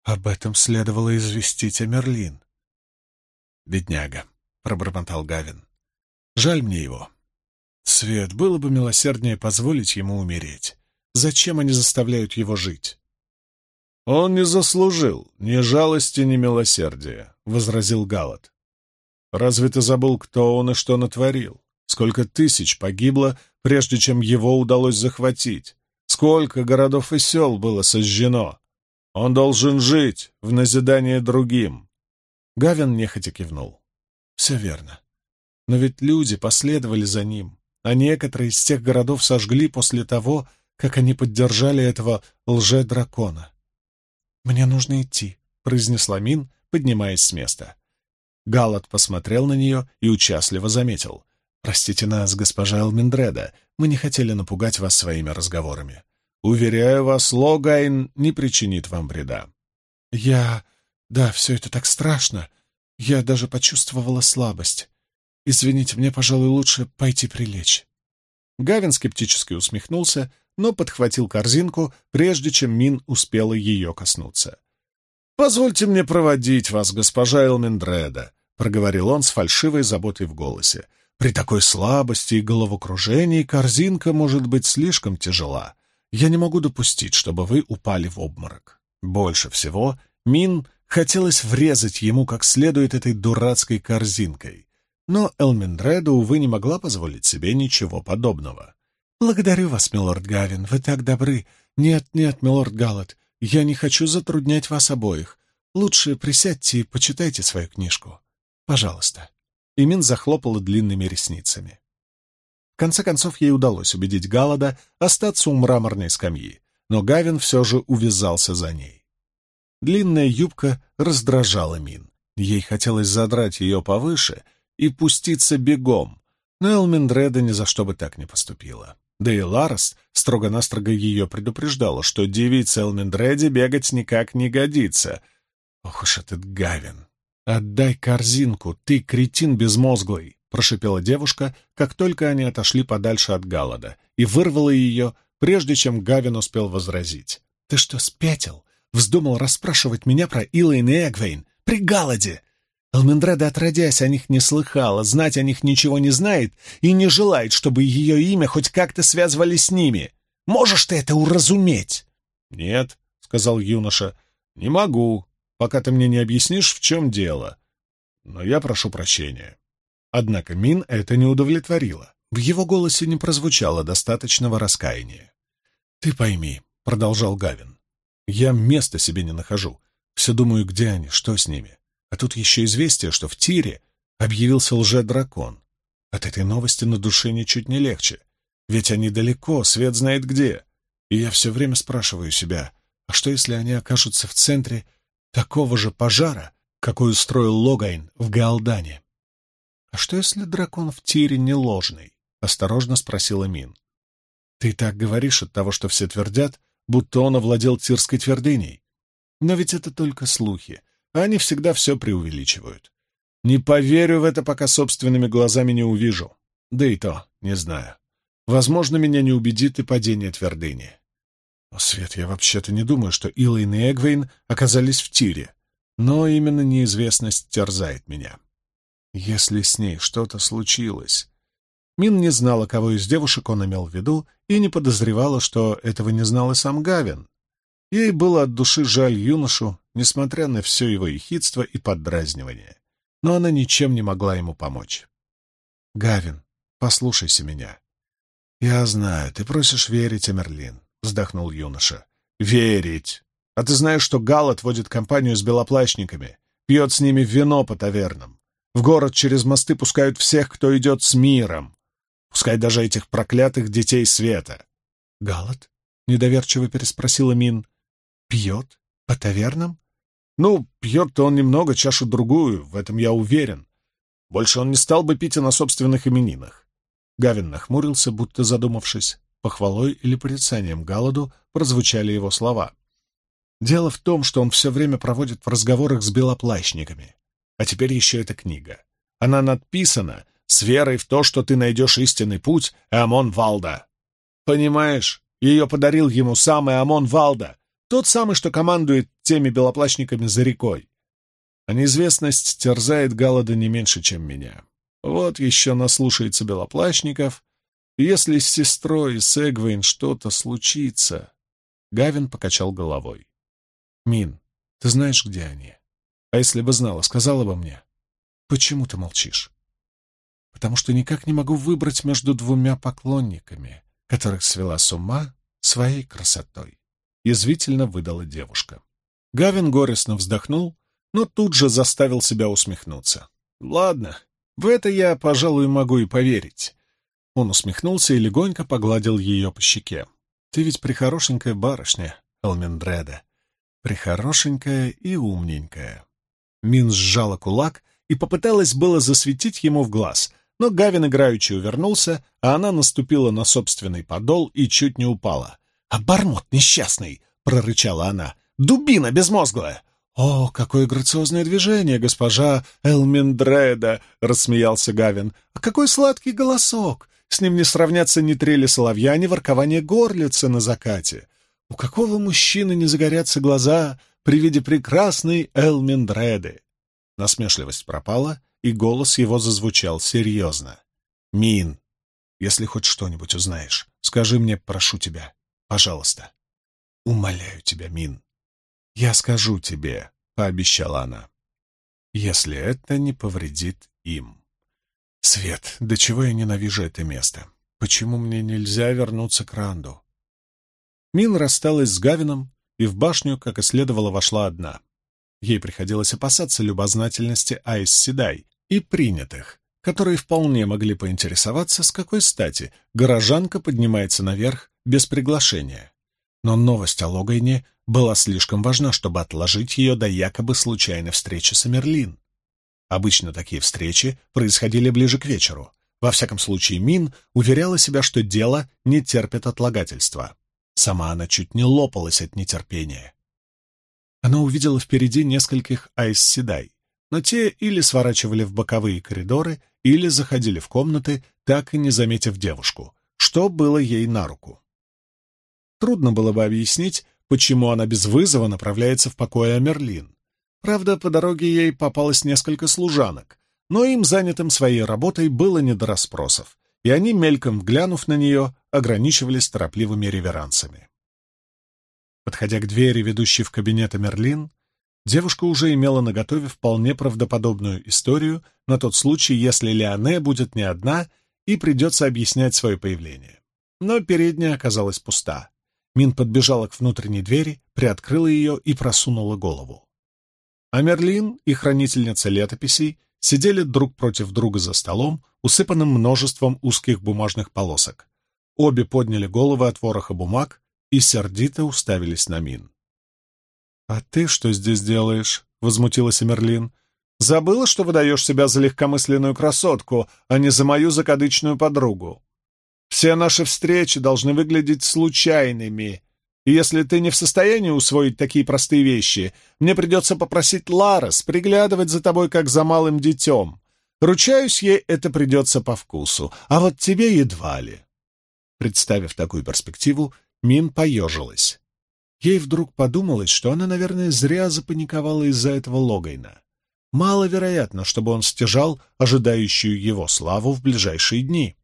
Об этом следовало известить Амерлин. «Бедняга», — пробормотал Гавин. «Жаль мне его. Свет, было бы милосерднее позволить ему умереть. Зачем они заставляют его жить? «Он не заслужил ни жалости, ни милосердия», — возразил Галат. «Разве ты забыл, кто он и что натворил? Сколько тысяч погибло, прежде чем его удалось захватить? Сколько городов и сел было сожжено? Он должен жить в назидание другим». Гавин нехотя кивнул. «Все верно. Но ведь люди последовали за ним, а некоторые из тех городов сожгли после того, как они поддержали этого лже-дракона. «Мне нужно идти», — произнесла Мин, поднимаясь с места. Галат посмотрел на нее и участливо заметил. «Простите нас, госпожа Элминдреда, мы не хотели напугать вас своими разговорами. Уверяю вас, Логайн не причинит вам вреда». «Я... Да, все это так страшно. Я даже почувствовала слабость. Извините, мне, пожалуй, лучше пойти прилечь». Гавин скептически усмехнулся, но подхватил корзинку, прежде чем Мин успела ее коснуться. «Позвольте мне проводить вас, госпожа Элмендреда», — проговорил он с фальшивой заботой в голосе. «При такой слабости и головокружении корзинка может быть слишком тяжела. Я не могу допустить, чтобы вы упали в обморок». Больше всего Мин хотелось врезать ему как следует этой дурацкой корзинкой. Но Элмендреда, увы, не могла позволить себе ничего подобного. «Благодарю вас, милорд Гавин, вы так добры. Нет, нет, милорд Галлет, я не хочу затруднять вас обоих. Лучше присядьте и почитайте свою книжку. Пожалуйста». Имин захлопала длинными ресницами. В конце концов, ей удалось убедить Галлада остаться у мраморной скамьи, но Гавин все же увязался за ней. Длинная юбка раздражала Мин. Ей хотелось задрать ее повыше и пуститься бегом, но Элминдреда ни за что бы так не поступила. Да и Ларес строго-настрого ее предупреждала, что девице Элмендреде бегать никак не годится. Ох уж этот Гавин! «Отдай корзинку, ты кретин безмозглый!» — прошипела девушка, как только они отошли подальше от Галлада, и вырвала ее, прежде чем Гавин успел возразить. «Ты что, спятил? Вздумал расспрашивать меня про Илэйн и Эгвейн? При Галаде! Элмендреда, отродясь, о них не слыхала, знать о них ничего не знает и не желает, чтобы ее имя хоть как-то связывали с ними. Можешь ты это уразуметь?» «Нет», — сказал юноша, — «не могу, пока ты мне не объяснишь, в чем дело. Но я прошу прощения». Однако Мин это не удовлетворило. В его голосе не прозвучало достаточного раскаяния. «Ты пойми», — продолжал Гавин, — «я места себе не нахожу. Все думаю, где они, что с ними. А тут еще известие, что в тире объявился лже-дракон. От этой новости на душе ничуть не легче. Ведь они далеко, свет знает где. И я все время спрашиваю себя, а что если они окажутся в центре такого же пожара, какой устроил Логайн в Гаалдане? «А что, если дракон в тире не ложный?» — осторожно спросила Мин. «Ты так говоришь от того, что все твердят, будто он овладел тирской твердыней. Но ведь это только слухи, они всегда все преувеличивают. Не поверю в это, пока собственными глазами не увижу. Да и то, не знаю. Возможно, меня не убедит и падение твердыни. Свет, я вообще-то не думаю, что Илайн и Эгвейн оказались в тире. Но именно неизвестность терзает меня. Если с ней что-то случилось... Мин не знала, кого из девушек он имел в виду, и не подозревала, что этого не знал и сам Гавин. Ей было от души жаль юношу, несмотря на все его ехидство и поддразнивание. Но она ничем не могла ему помочь. «Гавин, послушайся меня». «Я знаю, ты просишь верить, Эмерлин», — вздохнул юноша. «Верить! А ты знаешь, что Гал отводит компанию с белоплащниками, пьет с ними вино по тавернам. В город через мосты пускают всех, кто идет с миром. Пускай даже этих проклятых детей света». «Галат?» — недоверчиво переспросила Мин. Пьет? По тавернам? Ну, пьет-то он немного, чашу-другую, в этом я уверен. Больше он не стал бы пить и на собственных именинах. Гавин нахмурился, будто задумавшись. Похвалой или порицанием Галаду прозвучали его слова. Дело в том, что он все время проводит в разговорах с белоплащниками. А теперь еще эта книга. Она надписана с верой в то, что ты найдешь истинный путь, Амон Валда. Понимаешь, ее подарил ему самый Амон Валда, тот самый, что командует теми белоплащниками за рекой. А неизвестность терзает Галлада не меньше, чем меня. Вот еще наслушается белоплащников, Если с сестрой и с Эгвейн что-то случится...» Гавин покачал головой. «Мин, ты знаешь, где они? А если бы знала, сказала бы мне. Почему ты молчишь?» «Потому что никак не могу выбрать между двумя поклонниками, которых свела с ума своей красотой», — язвительно выдала девушка. Гавин горестно вздохнул, но тут же заставил себя усмехнуться. «Ладно, в это я, пожалуй, могу и поверить». Он усмехнулся и легонько погладил ее по щеке. «Ты ведь прихорошенькая барышня, Элмендреда. Прихорошенькая и умненькая». Мин сжала кулак и попыталась было засветить ему в глаз, но Гавин играючи увернулся, а она наступила на собственный подол и чуть не упала. «Обормот несчастный!» — прорычала она. «Дубина безмозглая! «О, какое грациозное движение, госпожа Элмендреда!» — рассмеялся Гавин. «А какой сладкий голосок! С ним не сравнятся ни трели соловья, ни воркование горлицы на закате. У какого мужчины не загорятся глаза при виде прекрасной Элмендреды?» Насмешливость пропала, и голос его зазвучал серьезно. «Мин, если хоть что-нибудь узнаешь, скажи мне, прошу тебя, пожалуйста. Умоляю тебя, Мин». «Я скажу тебе», — пообещала она, — «если это не повредит им». «Свет, до чего я ненавижу это место? Почему мне нельзя вернуться к Ранду?» Мин рассталась с Гавином и в башню, как и следовало, вошла одна. Ей приходилось опасаться любознательности Айс Седай и принятых, которые вполне могли поинтересоваться, с какой стати горожанка поднимается наверх без приглашения. Но новость о Логайне была слишком важна, чтобы отложить ее до якобы случайной встречи с Эмерлин. Обычно такие встречи происходили ближе к вечеру. Во всяком случае, Мин уверяла себя, что дело не терпит отлагательства. Сама она чуть не лопалась от нетерпения. Она увидела впереди нескольких айс-седай, но те или сворачивали в боковые коридоры, или заходили в комнаты, так и не заметив девушку, что было ей на руку. Трудно было бы объяснить, почему она без вызова направляется в покое Мерлин. Правда, по дороге ей попалось несколько служанок, но им, занятым своей работой, было не до расспросов, и они, мельком глянув на нее, ограничивались торопливыми реверансами. Подходя к двери, ведущей в кабинет Мерлин, девушка уже имела наготове вполне правдоподобную историю на тот случай, если Леоне будет не одна и придется объяснять свое появление. Но передняя оказалась пуста. Мин подбежала к внутренней двери, приоткрыла ее и просунула голову. А Мерлин и хранительница летописей сидели друг против друга за столом, усыпанным множеством узких бумажных полосок. Обе подняли головы от вороха бумаг и сердито уставились на Мин. «А ты что здесь делаешь?» — возмутилась Мерлин. «Забыла, что выдаешь себя за легкомысленную красотку, а не за мою закадычную подругу?» Все наши встречи должны выглядеть случайными. И если ты не в состоянии усвоить такие простые вещи, мне придется попросить Ларес приглядывать за тобой, как за малым детем. Ручаюсь, ей это придется по вкусу, а вот тебе едва ли. Представив такую перспективу, Мин поежилась. Ей вдруг подумалось, что она, наверное, зря запаниковала из-за этого Логайна. Маловероятно, чтобы он стяжал ожидающую его славу в ближайшие дни.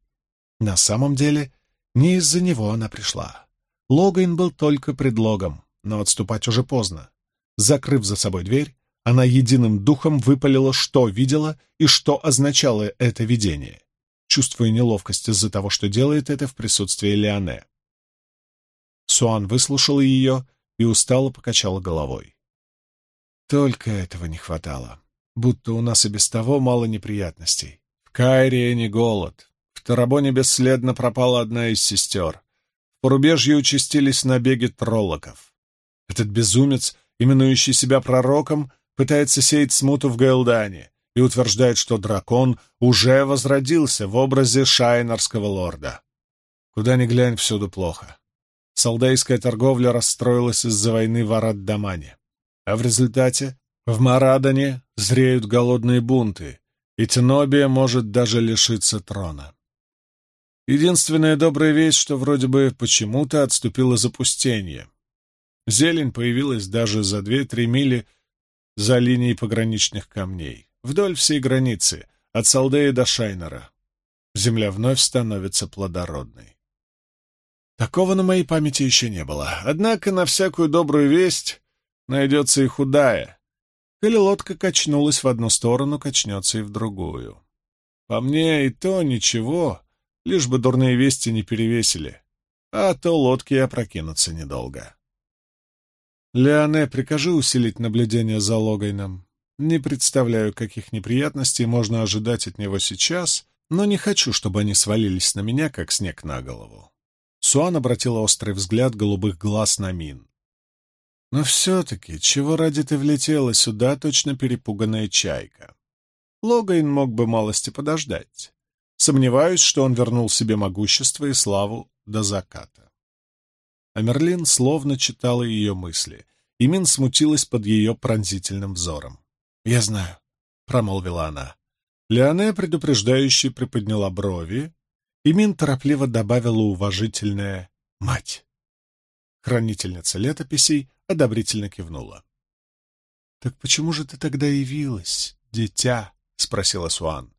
На самом деле, не из-за него она пришла. Логайн был только предлогом, но отступать уже поздно. Закрыв за собой дверь, она единым духом выпалила, что видела и что означало это видение, чувствуя неловкость из-за того, что делает это в присутствии Леоне. Суан выслушала ее и устало покачала головой. Только этого не хватало, будто у нас и без того мало неприятностей. В Кайре не голод, в Тарабоне бесследно пропала одна из сестер. Порубежье участились набеги троллоков. Этот безумец, именующий себя пророком, пытается сеять смуту в Гаэлдане и утверждает, что дракон уже возродился в образе шайнарского лорда. Куда ни глянь, всюду плохо. Салдейская торговля расстроилась из-за войны в Арад-Дамане. А в результате в Марадане зреют голодные бунты, и Тенобия может даже лишиться трона. Единственная добрая вещь, что вроде бы почему-то отступило запустение. Зелень появилась даже за две-три мили за линией пограничных камней, вдоль всей границы, от Салдея до Шайнера. земля вновь становится плодородной. Такого на моей памяти еще не было. Однако на всякую добрую весть найдется и худая. Коли лодка качнулась в одну сторону, качнется и в другую. По мне и то ничего, лишь бы дурные вести не перевесили, а то лодки опрокинутся недолго. Леоне, прикажи усилить наблюдение за Логайном. Не представляю, каких неприятностей можно ожидать от него сейчас, но не хочу, чтобы они свалились на меня, как снег на голову. Суан обратил острый взгляд голубых глаз на Мин. Но все-таки, чего ради ты влетела сюда, точно перепуганная чайка? Логайн мог бы малости подождать. Сомневаюсь, что он вернул себе могущество и славу до заката. А Мерлин словно читала ее мысли, и Мин смутилась под ее пронзительным взором. «Я знаю», — промолвила она. Леоне предупреждающе приподняла брови, и Мин торопливо добавила уважительное «мать». Хранительница летописей одобрительно кивнула. «Так почему же ты тогда явилась, дитя?» — спросила Суан.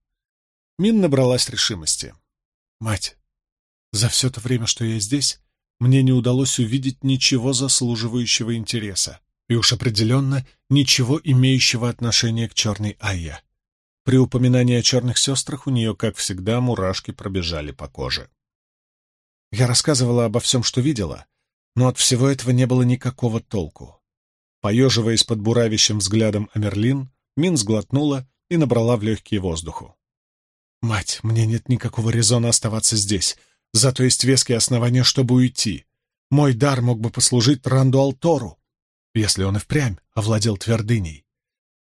Мин набралась решимости. «Мать, за все то время, что я здесь, мне не удалось увидеть ничего заслуживающего интереса, и уж определенно ничего имеющего отношения к черной Айя. При упоминании о черных сестрах у нее, как всегда, мурашки пробежали по коже. Я рассказывала обо всем, что видела, но от всего этого не было никакого толку. Поеживаясь под буравящим взглядом Амерлин, Мин сглотнула и набрала в легкие воздуху. «Мать, мне нет никакого резона оставаться здесь, зато есть веские основания, чтобы уйти. Мой дар мог бы послужить Ранду Алтору, если он и впрямь овладел твердыней.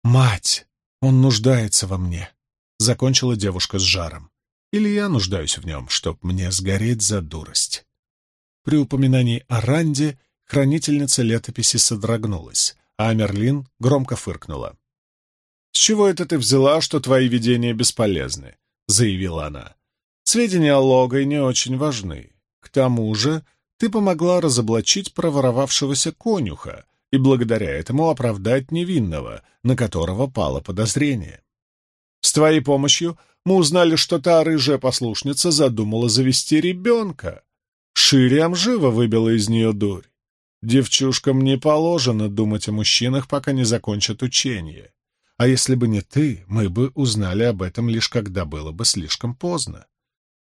Мать, он нуждается во мне», — закончила девушка с жаром. «Или я нуждаюсь в нем, чтоб мне сгореть за дурость». При упоминании о Ранде хранительница летописи содрогнулась, а Амерлин громко фыркнула. «С чего это ты взяла, что твои видения бесполезны?» — заявила она. «Сведения о Логой не очень важны. К тому же ты помогла разоблачить проворовавшегося конюха и благодаря этому оправдать невинного, на которого пало подозрение. С твоей помощью мы узнали, что та рыжая послушница задумала завести ребенка. Шириам живо выбила из нее дурь. Девчушкам не положено думать о мужчинах, пока не закончат учение. А если бы не ты, мы бы узнали об этом лишь когда было бы слишком поздно.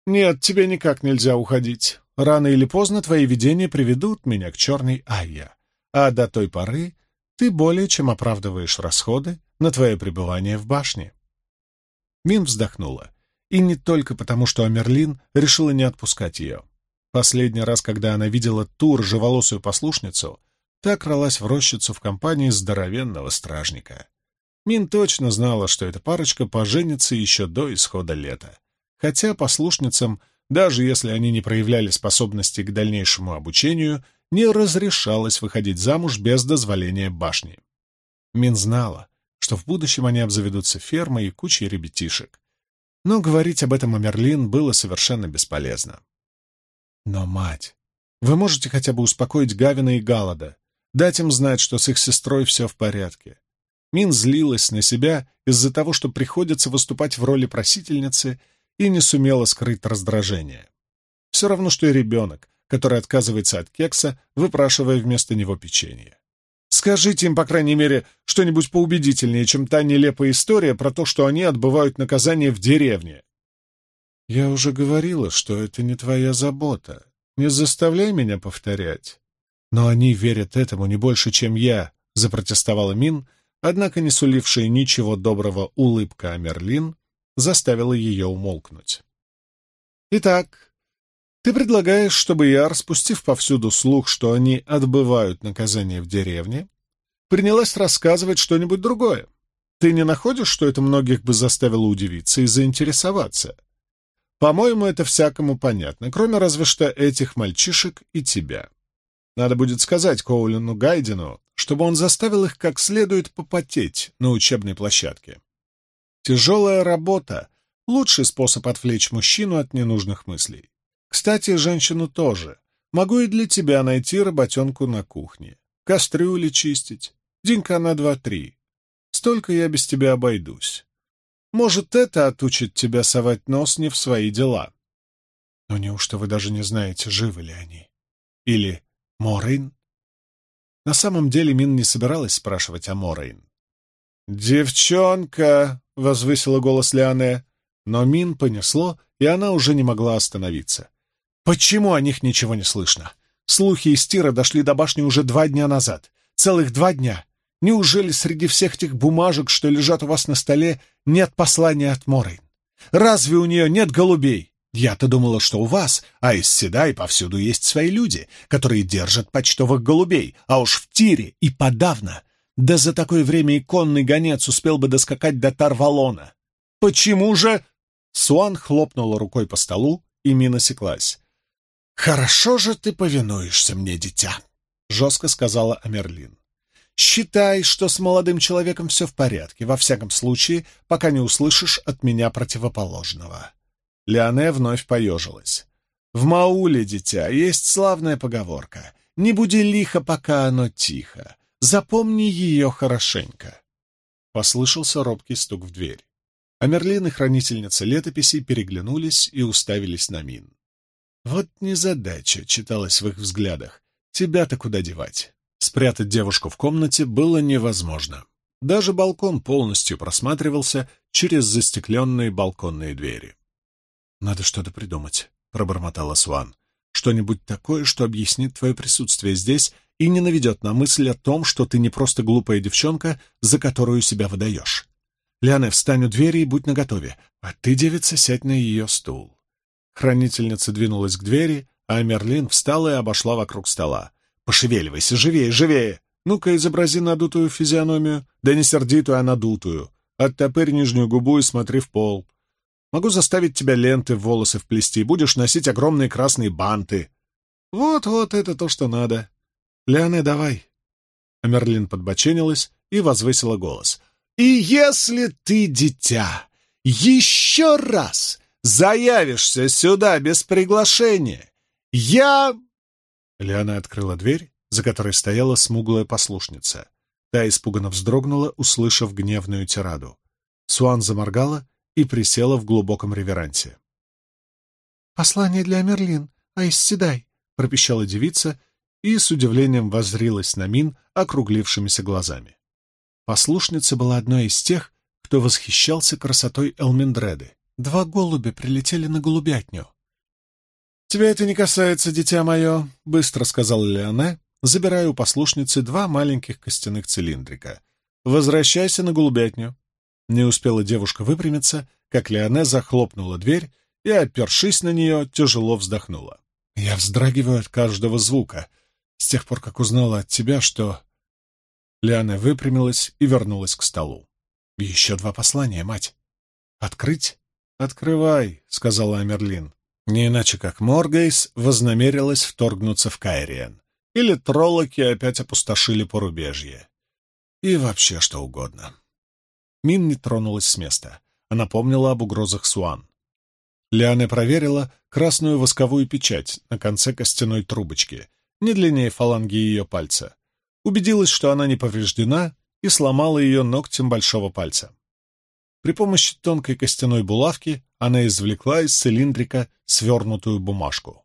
Нет, тебе никак нельзя уходить. Рано или поздно твои видения приведут меня к черной Айя. А до той поры ты более чем оправдываешь расходы на твое пребывание в башне. Мин вздохнула. И не только потому, что Амерлин решила не отпускать ее. Последний раз, когда она видела ту рыжеволосую послушницу, та кралась в рощицу в компании здоровенного стражника. Мин точно знала, что эта парочка поженится еще до исхода лета. Хотя послушницам, даже если они не проявляли способности к дальнейшему обучению, не разрешалось выходить замуж без дозволения башни. Мин знала, что в будущем они обзаведутся фермой и кучей ребятишек. Но говорить об этом Амерлин было совершенно бесполезно. Но, мать, вы можете хотя бы успокоить Гавина и Галада, дать им знать, что с их сестрой все в порядке. Мин злилась на себя из-за того, что приходится выступать в роли просительницы и не сумела скрыть раздражение. Все равно, что и ребенок, который отказывается от кекса, выпрашивая вместо него печенье. Скажите им, по крайней мере, что-нибудь поубедительнее, чем та нелепая история про то, что они отбывают наказание в деревне. «Я уже говорила, что это не твоя забота. Не заставляй меня повторять». «Но они верят этому не больше, чем я», — запротестовала Мин, однако не сулившая ничего доброго улыбка Амерлин заставила ее умолкнуть. «Итак, ты предлагаешь, чтобы я, распустив повсюду слух, что они отбывают наказание в деревне, принялась рассказывать что-нибудь другое. Ты не находишь, что это многих бы заставило удивиться и заинтересоваться?» По-моему, это всякому понятно, кроме разве что этих мальчишек и тебя. Надо будет сказать Коулину Гайдену, чтобы он заставил их как следует попотеть на учебной площадке. Тяжелая работа — лучший способ отвлечь мужчину от ненужных мыслей. Кстати, женщину тоже. Могу и для тебя найти работенку на кухне. Кастрюли чистить. Денька на два-три. Столько я без тебя обойдусь. Может, это отучит тебя совать нос не в свои дела. Но неужто вы даже не знаете, живы ли они? Или Морейн? На самом деле Мин не собиралась спрашивать о Морейн. «Девчонка!» — возвысила голос Леоне. Но Мин понесло, и она уже не могла остановиться. «Почему о них ничего не слышно? Слухи из Тира дошли до башни уже два дня назад. Целых два дня. Неужели среди всех тех бумажек, что лежат у вас на столе, нет послания от Морейн? Разве у нее нет голубей? Я-то думала, что у вас, а из Седай повсюду есть свои люди, которые держат почтовых голубей, а уж в Тире и подавно. Да за такое время и конный гонец успел бы доскакать до Тарвалона. Почему же...» Суан хлопнула рукой по столу, и Мина секлась. «Хорошо же ты повинуешься мне, дитя», — жестко сказала Амерлин. «Считай, что с молодым человеком все в порядке, во всяком случае, пока не услышишь от меня противоположного». Леоне вновь поежилась. «В Мауле, дитя, есть славная поговорка. Не буди лихо, пока оно тихо. Запомни ее хорошенько». Послышался робкий стук в дверь. А Мерлин и хранительница летописей переглянулись и уставились на Мин. «Вот незадача», — читалось в их взглядах. «Тебя-то куда девать?» Спрятать девушку в комнате было невозможно. Даже балкон полностью просматривался через застекленные балконные двери. «Надо что-то придумать», — пробормотала Суан. «Что-нибудь такое, что объяснит твое присутствие здесь и не наведет на мысль о том, что ты не просто глупая девчонка, за которую себя выдаешь. Лиане, встань у двери и будь наготове, а ты, девица, сядь на ее стул». Хранительница двинулась к двери, а Мерлин встала и обошла вокруг стола. «Пошевеливайся, живее, живее! Ну-ка, изобрази надутую физиономию, да не сердитую, а надутую. Оттопырь нижнюю губу и смотри в пол. Могу заставить тебя ленты в волосы вплести, будешь носить огромные красные банты. Вот-вот, это то, что надо. Леоне, давай. А Мерлин подбоченилась и возвысила голос. И если ты, дитя, еще раз заявишься сюда без приглашения, я... Леона открыла дверь, за которой стояла смуглая послушница. Та испуганно вздрогнула, услышав гневную тираду. Суан заморгала и присела в глубоком реверансе. «Послание для Мерлин, Аисседай», — пропищала девица и с удивлением воззрилась на Мин округлившимися глазами. Послушница была одной из тех, кто восхищался красотой Элмендреды. Два голубя прилетели на голубятню. «Тебя это не касается, дитя мое», — быстро сказала Леоне, забирая у послушницы два маленьких костяных цилиндрика. «Возвращайся на голубятню. Не успела девушка выпрямиться, как Леоне захлопнула дверь и, опершись на нее, тяжело вздохнула. «Я вздрагиваю от каждого звука, с тех пор, как узнала от тебя, что...» Леоне выпрямилась и вернулась к столу. «Еще два послания, мать. Открыть?» «Открывай», — сказала Амерлин. Не иначе как Моргейс вознамерилась вторгнуться в Кайриен. Или троллоки опять опустошили порубежье. И вообще что угодно. Мин не тронулась с места. Она помнила об угрозах Суан. Лиане проверила красную восковую печать на конце костяной трубочки, не длиннее фаланги ее пальца. Убедилась, что она не повреждена, и сломала ее ногтем большого пальца. При помощи тонкой костяной булавки она извлекла из цилиндрика свернутую бумажку.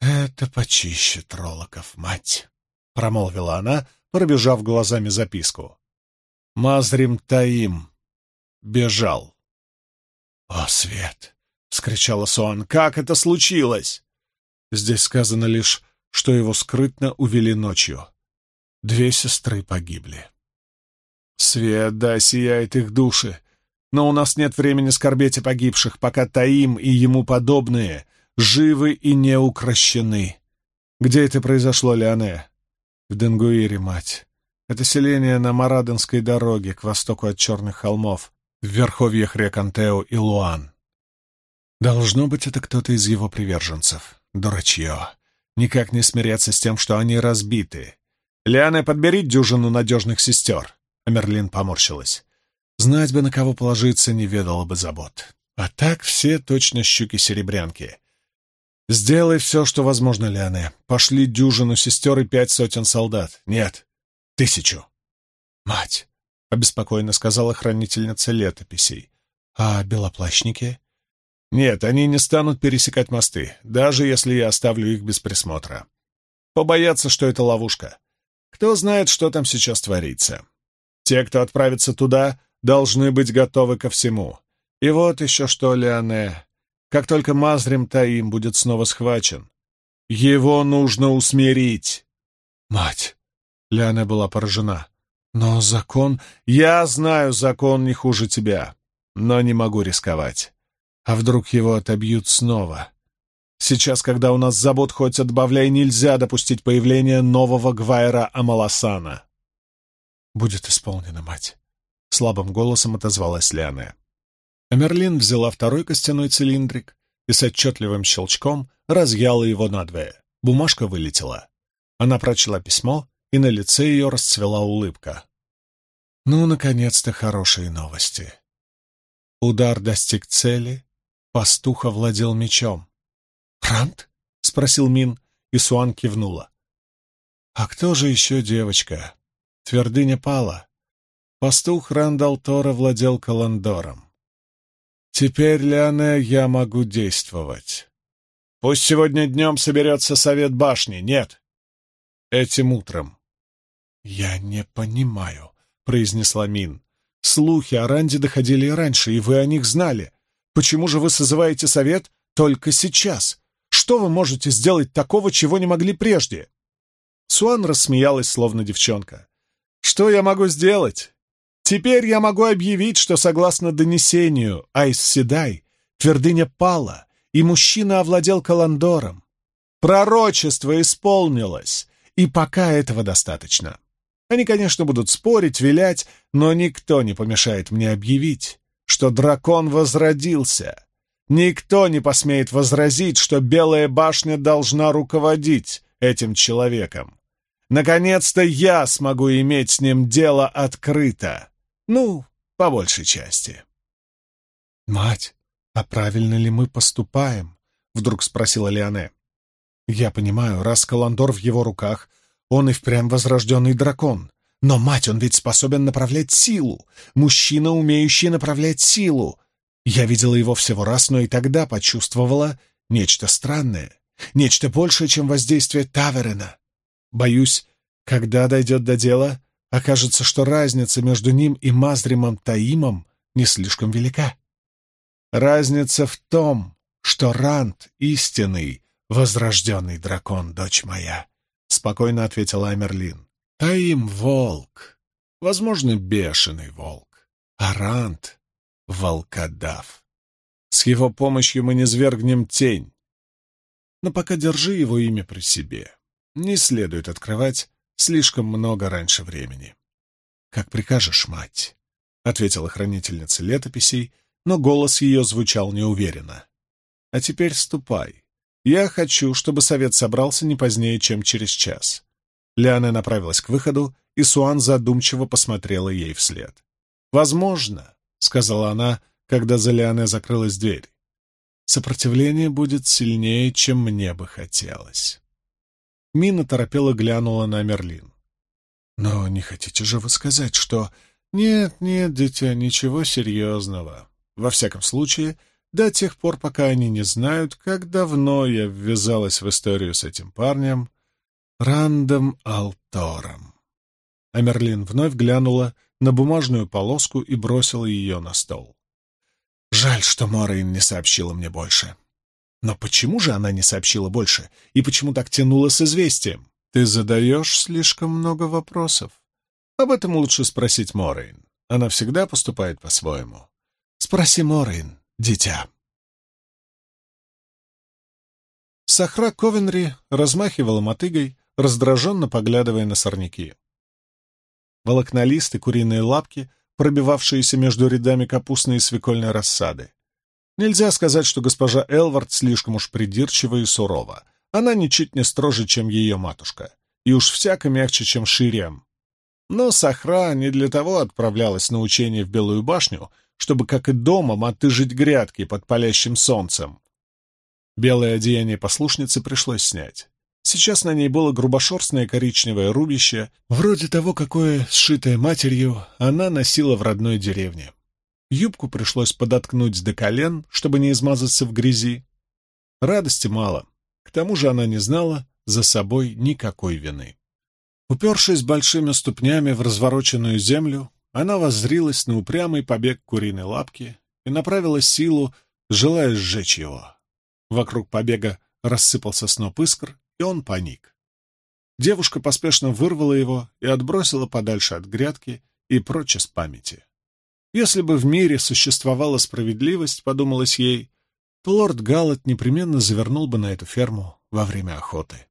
«Это почище троллоков, мать!» — промолвила она, пробежав глазами записку. Мазрим Таим бежал. «О, Свет!» — вскричала Суан. «Как это случилось?» Здесь сказано лишь, что его скрытно увели ночью. Две сестры погибли. Свет, да, сияет их души. Но у нас нет времени скорбеть о погибших, пока Таим и ему подобные живы и не укращены. Где это произошло, Леоне? В Денгуире, мать. Это селение на Мараденской дороге к востоку от Черных холмов, в верховьях рек Антео и Луан. Должно быть, это кто-то из его приверженцев. Дурачье. Никак не смиряться с тем, что они разбиты. «Лиане, подбери дюжину надежных сестер!» Амерлин поморщилась. Знать бы, на кого положиться, не ведала бы забот. А так все точно щуки-серебрянки. «Сделай все, что возможно, Лиане. Пошли дюжину сестер и пять сотен солдат. Нет, Тысячу. Мать! обеспокоенно сказала хранительница летописей. «А белоплащники?» «Нет, они не станут пересекать мосты, даже если я оставлю их без присмотра. Побоятся, что это ловушка. Кто знает, что там сейчас творится. Те, кто отправится туда, должны быть готовы ко всему. И вот еще что, Леоне. Как только Мазрим Таим будет снова схвачен, его нужно усмирить. Мать! Леоне была поражена. Но закон... Я знаю, закон не хуже тебя, но не могу рисковать. А вдруг его отобьют снова? Сейчас, когда у нас забот хоть отбавляй, нельзя допустить появления нового Гвайра Амаласана. «Будет исполнено, мать», — слабым голосом отозвалась Лиане. Эмерлин взяла второй костяной цилиндрик и с отчетливым щелчком разъяла его надвое. Бумажка вылетела. Она прочла письмо, и на лице ее расцвела улыбка. Ну, наконец-то хорошие новости. Удар достиг цели, пастух овладел мечом. «Рант?» — спросил Мин, и Суан кивнула. «А кто же еще девочка? Твердыня пала. Пастух Рандал Тора владел Каландором. Теперь, Леоне, я могу действовать. Пусть сегодня днем соберется совет башни. Нет. Этим утром. Я не понимаю, произнесла Мин. Слухи о Ранде доходили и раньше, и вы о них знали. Почему же вы созываете совет только сейчас? Что вы можете сделать такого, чего не могли прежде? Суан рассмеялась, словно девчонка. Что я могу сделать? Теперь я могу объявить, что согласно донесению Айс Седай, твердыня пала, и мужчина овладел Каландором. Пророчество исполнилось, и пока этого достаточно. Они, конечно, будут спорить, вилять, но никто не помешает мне объявить, что дракон возродился. Никто не посмеет возразить, что Белая башня должна руководить этим человеком. Наконец-то я смогу иметь с ним дело открыто. Ну, по большей части. «Мать, а правильно ли мы поступаем?» — вдруг спросила Леоне. «Я понимаю, раз Каландор в его руках, он и впрямь возрожденный дракон. Но, мать, он ведь способен направлять силу. Мужчина, умеющий направлять силу. Я видела его всего раз, но и тогда почувствовала нечто странное. Нечто большее, чем воздействие Таверена. Боюсь, когда дойдет до дела, окажется, что разница между ним и Мазримом Таимом не слишком велика. Разница в том, что Рант — истинный, возрожденный дракон, дочь моя, — спокойно ответила Амерлин. Таим — волк, возможно, бешеный волк, а Рант — волкодав. С его помощью мы не свергнем тень. Но пока держи его имя при себе. Не следует открывать слишком много раньше времени. «Как прикажешь, мать», — ответила хранительница летописей, но голос ее звучал неуверенно. «А теперь ступай. Я хочу, чтобы совет собрался не позднее, чем через час». Лиана направилась к выходу, и Суан задумчиво посмотрела ей вслед. «Возможно», — сказала она, когда за Лиане закрылась дверь, — «сопротивление будет сильнее, чем мне бы хотелось». Мина торопела глянула на Мерлин. «Но не хотите же вы сказать, что...» «Нет, нет, дитя, ничего серьезного. Во всяком случае, до тех пор, пока они не знают, как давно я ввязалась в историю с этим парнем, Рандом Алтором». А Мерлин вновь глянула на бумажную полоску и бросила ее на стол. «Жаль, что Морейн не сообщила мне больше. Но почему же она не сообщила больше? И почему так тянула с известием? Ты задаешь слишком много вопросов. Об этом лучше спросить Морейн. Она всегда поступает по-своему. Спроси Морейн, дитя. Сахра Ковенри размахивала мотыгой, раздраженно поглядывая на сорняки. Волокнолисты, куриные лапки, пробивавшиеся между рядами капустной и свекольной рассады. Нельзя сказать, что госпожа Элвард слишком уж придирчива и сурова. Она ничуть не строже, чем ее матушка, и уж всяко мягче, чем Шириам. Но Сахра не для того отправлялась на учение в Белую башню, чтобы, как и дома, мотыжить грядки под палящим солнцем. Белое одеяние послушницы пришлось снять. Сейчас на ней было грубошерстное коричневое рубище, вроде того, какое, сшитое матерью, она носила в родной деревне. Юбку пришлось подоткнуть до колен, чтобы не измазаться в грязи. Радости мало. К тому же она не знала за собой никакой вины. Упершись большими ступнями в развороченную землю, она воззрилась на упрямый побег куриной лапки и направила силу, желая сжечь его. Вокруг побега рассыпался сноп искр, и он паник. Девушка поспешно вырвала его и отбросила подальше от грядки и прочь из памяти. Если бы в мире существовала справедливость, подумалось ей, то лорд Галлет непременно завернул бы на эту ферму во время охоты.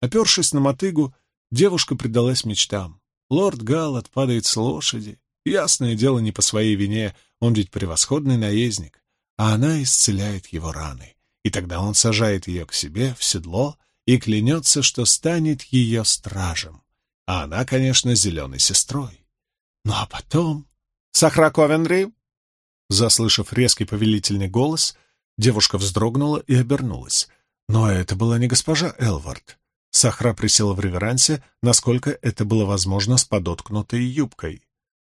Опершись на мотыгу, девушка предалась мечтам. Лорд Галлет падает с лошади. Ясное дело, не по своей вине, он ведь превосходный наездник, а она исцеляет его раны и тогда он сажает ее к себе в седло и клянется, что станет ее стражем, а она, конечно, зеленой сестрой. Ну а потом... «Сахра Ковенри!» Заслышав резкий повелительный голос, девушка вздрогнула и обернулась. Но это была не госпожа Элвард. Сахра присела в реверансе, насколько это было возможно с подоткнутой юбкой.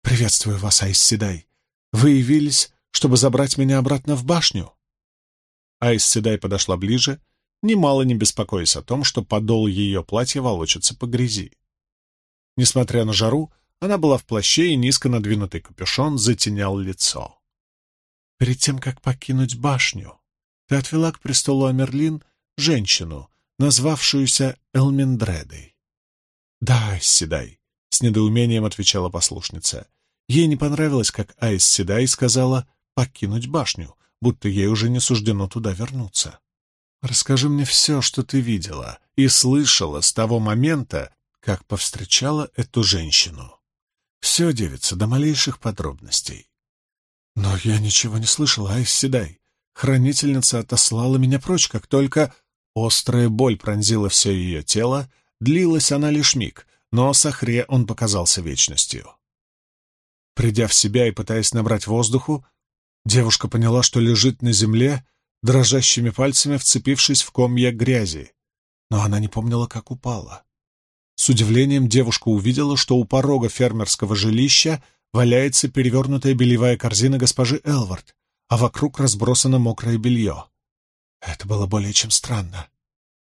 «Приветствую вас, Айс Седай. Вы явились, чтобы забрать меня обратно в башню?» Айс Седай подошла ближе, немало не беспокоясь о том, что подол ее платья волочится по грязи. Несмотря на жару, она была в плаще, и низко надвинутый капюшон затенял лицо. «Перед тем, как покинуть башню, ты отвела к престолу Амерлин женщину, назвавшуюся Элмендредой». «Да, Седай», — с недоумением отвечала послушница. Ей не понравилось, как Айс Седай сказала «покинуть башню», будто ей уже не суждено туда вернуться. Расскажи мне все, что ты видела и слышала с того момента, как повстречала эту женщину. Все, девица, до малейших подробностей. Но я ничего не слышала, Айс Седай. Хранительница отослала меня прочь, как только острая боль пронзила все ее тело, длилась она лишь миг, но Сахре он показался вечностью. Придя в себя и пытаясь набрать воздуху, Девушка поняла, что лежит на земле, дрожащими пальцами вцепившись в комья грязи. Но она не помнила, как упала. С удивлением девушка увидела, что у порога фермерского жилища валяется перевернутая белевая корзина госпожи Элвард, а вокруг разбросано мокрое белье. Это было более чем странно.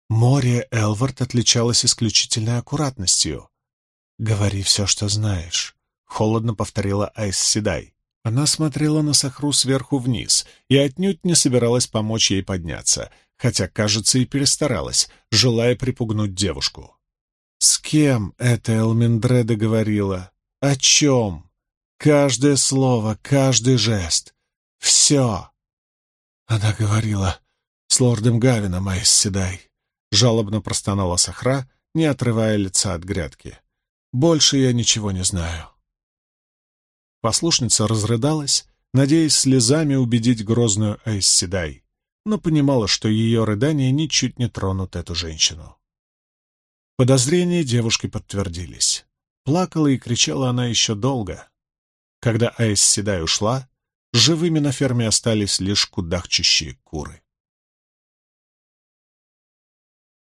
Море Элвард отличалось исключительной аккуратностью. «Говори все, что знаешь», — холодно повторила Айс Седай. Она смотрела на Сахру сверху вниз и отнюдь не собиралась помочь ей подняться, хотя, кажется, и перестаралась, желая припугнуть девушку. С кем это Элминдреда говорила? О чем? Каждое слово, каждый жест. Все. Она говорила с лордом Гавином, Айс Седай. Жалобно простонала Сахра, не отрывая лица от грядки. Больше я ничего не знаю. Послушница разрыдалась, надеясь слезами убедить грозную Айс Седай, но понимала, что ее рыдания ничуть не тронут эту женщину. Подозрения девушки подтвердились. Плакала и кричала она еще долго. Когда Айс Седай ушла, живыми на ферме остались лишь кудахчущие куры.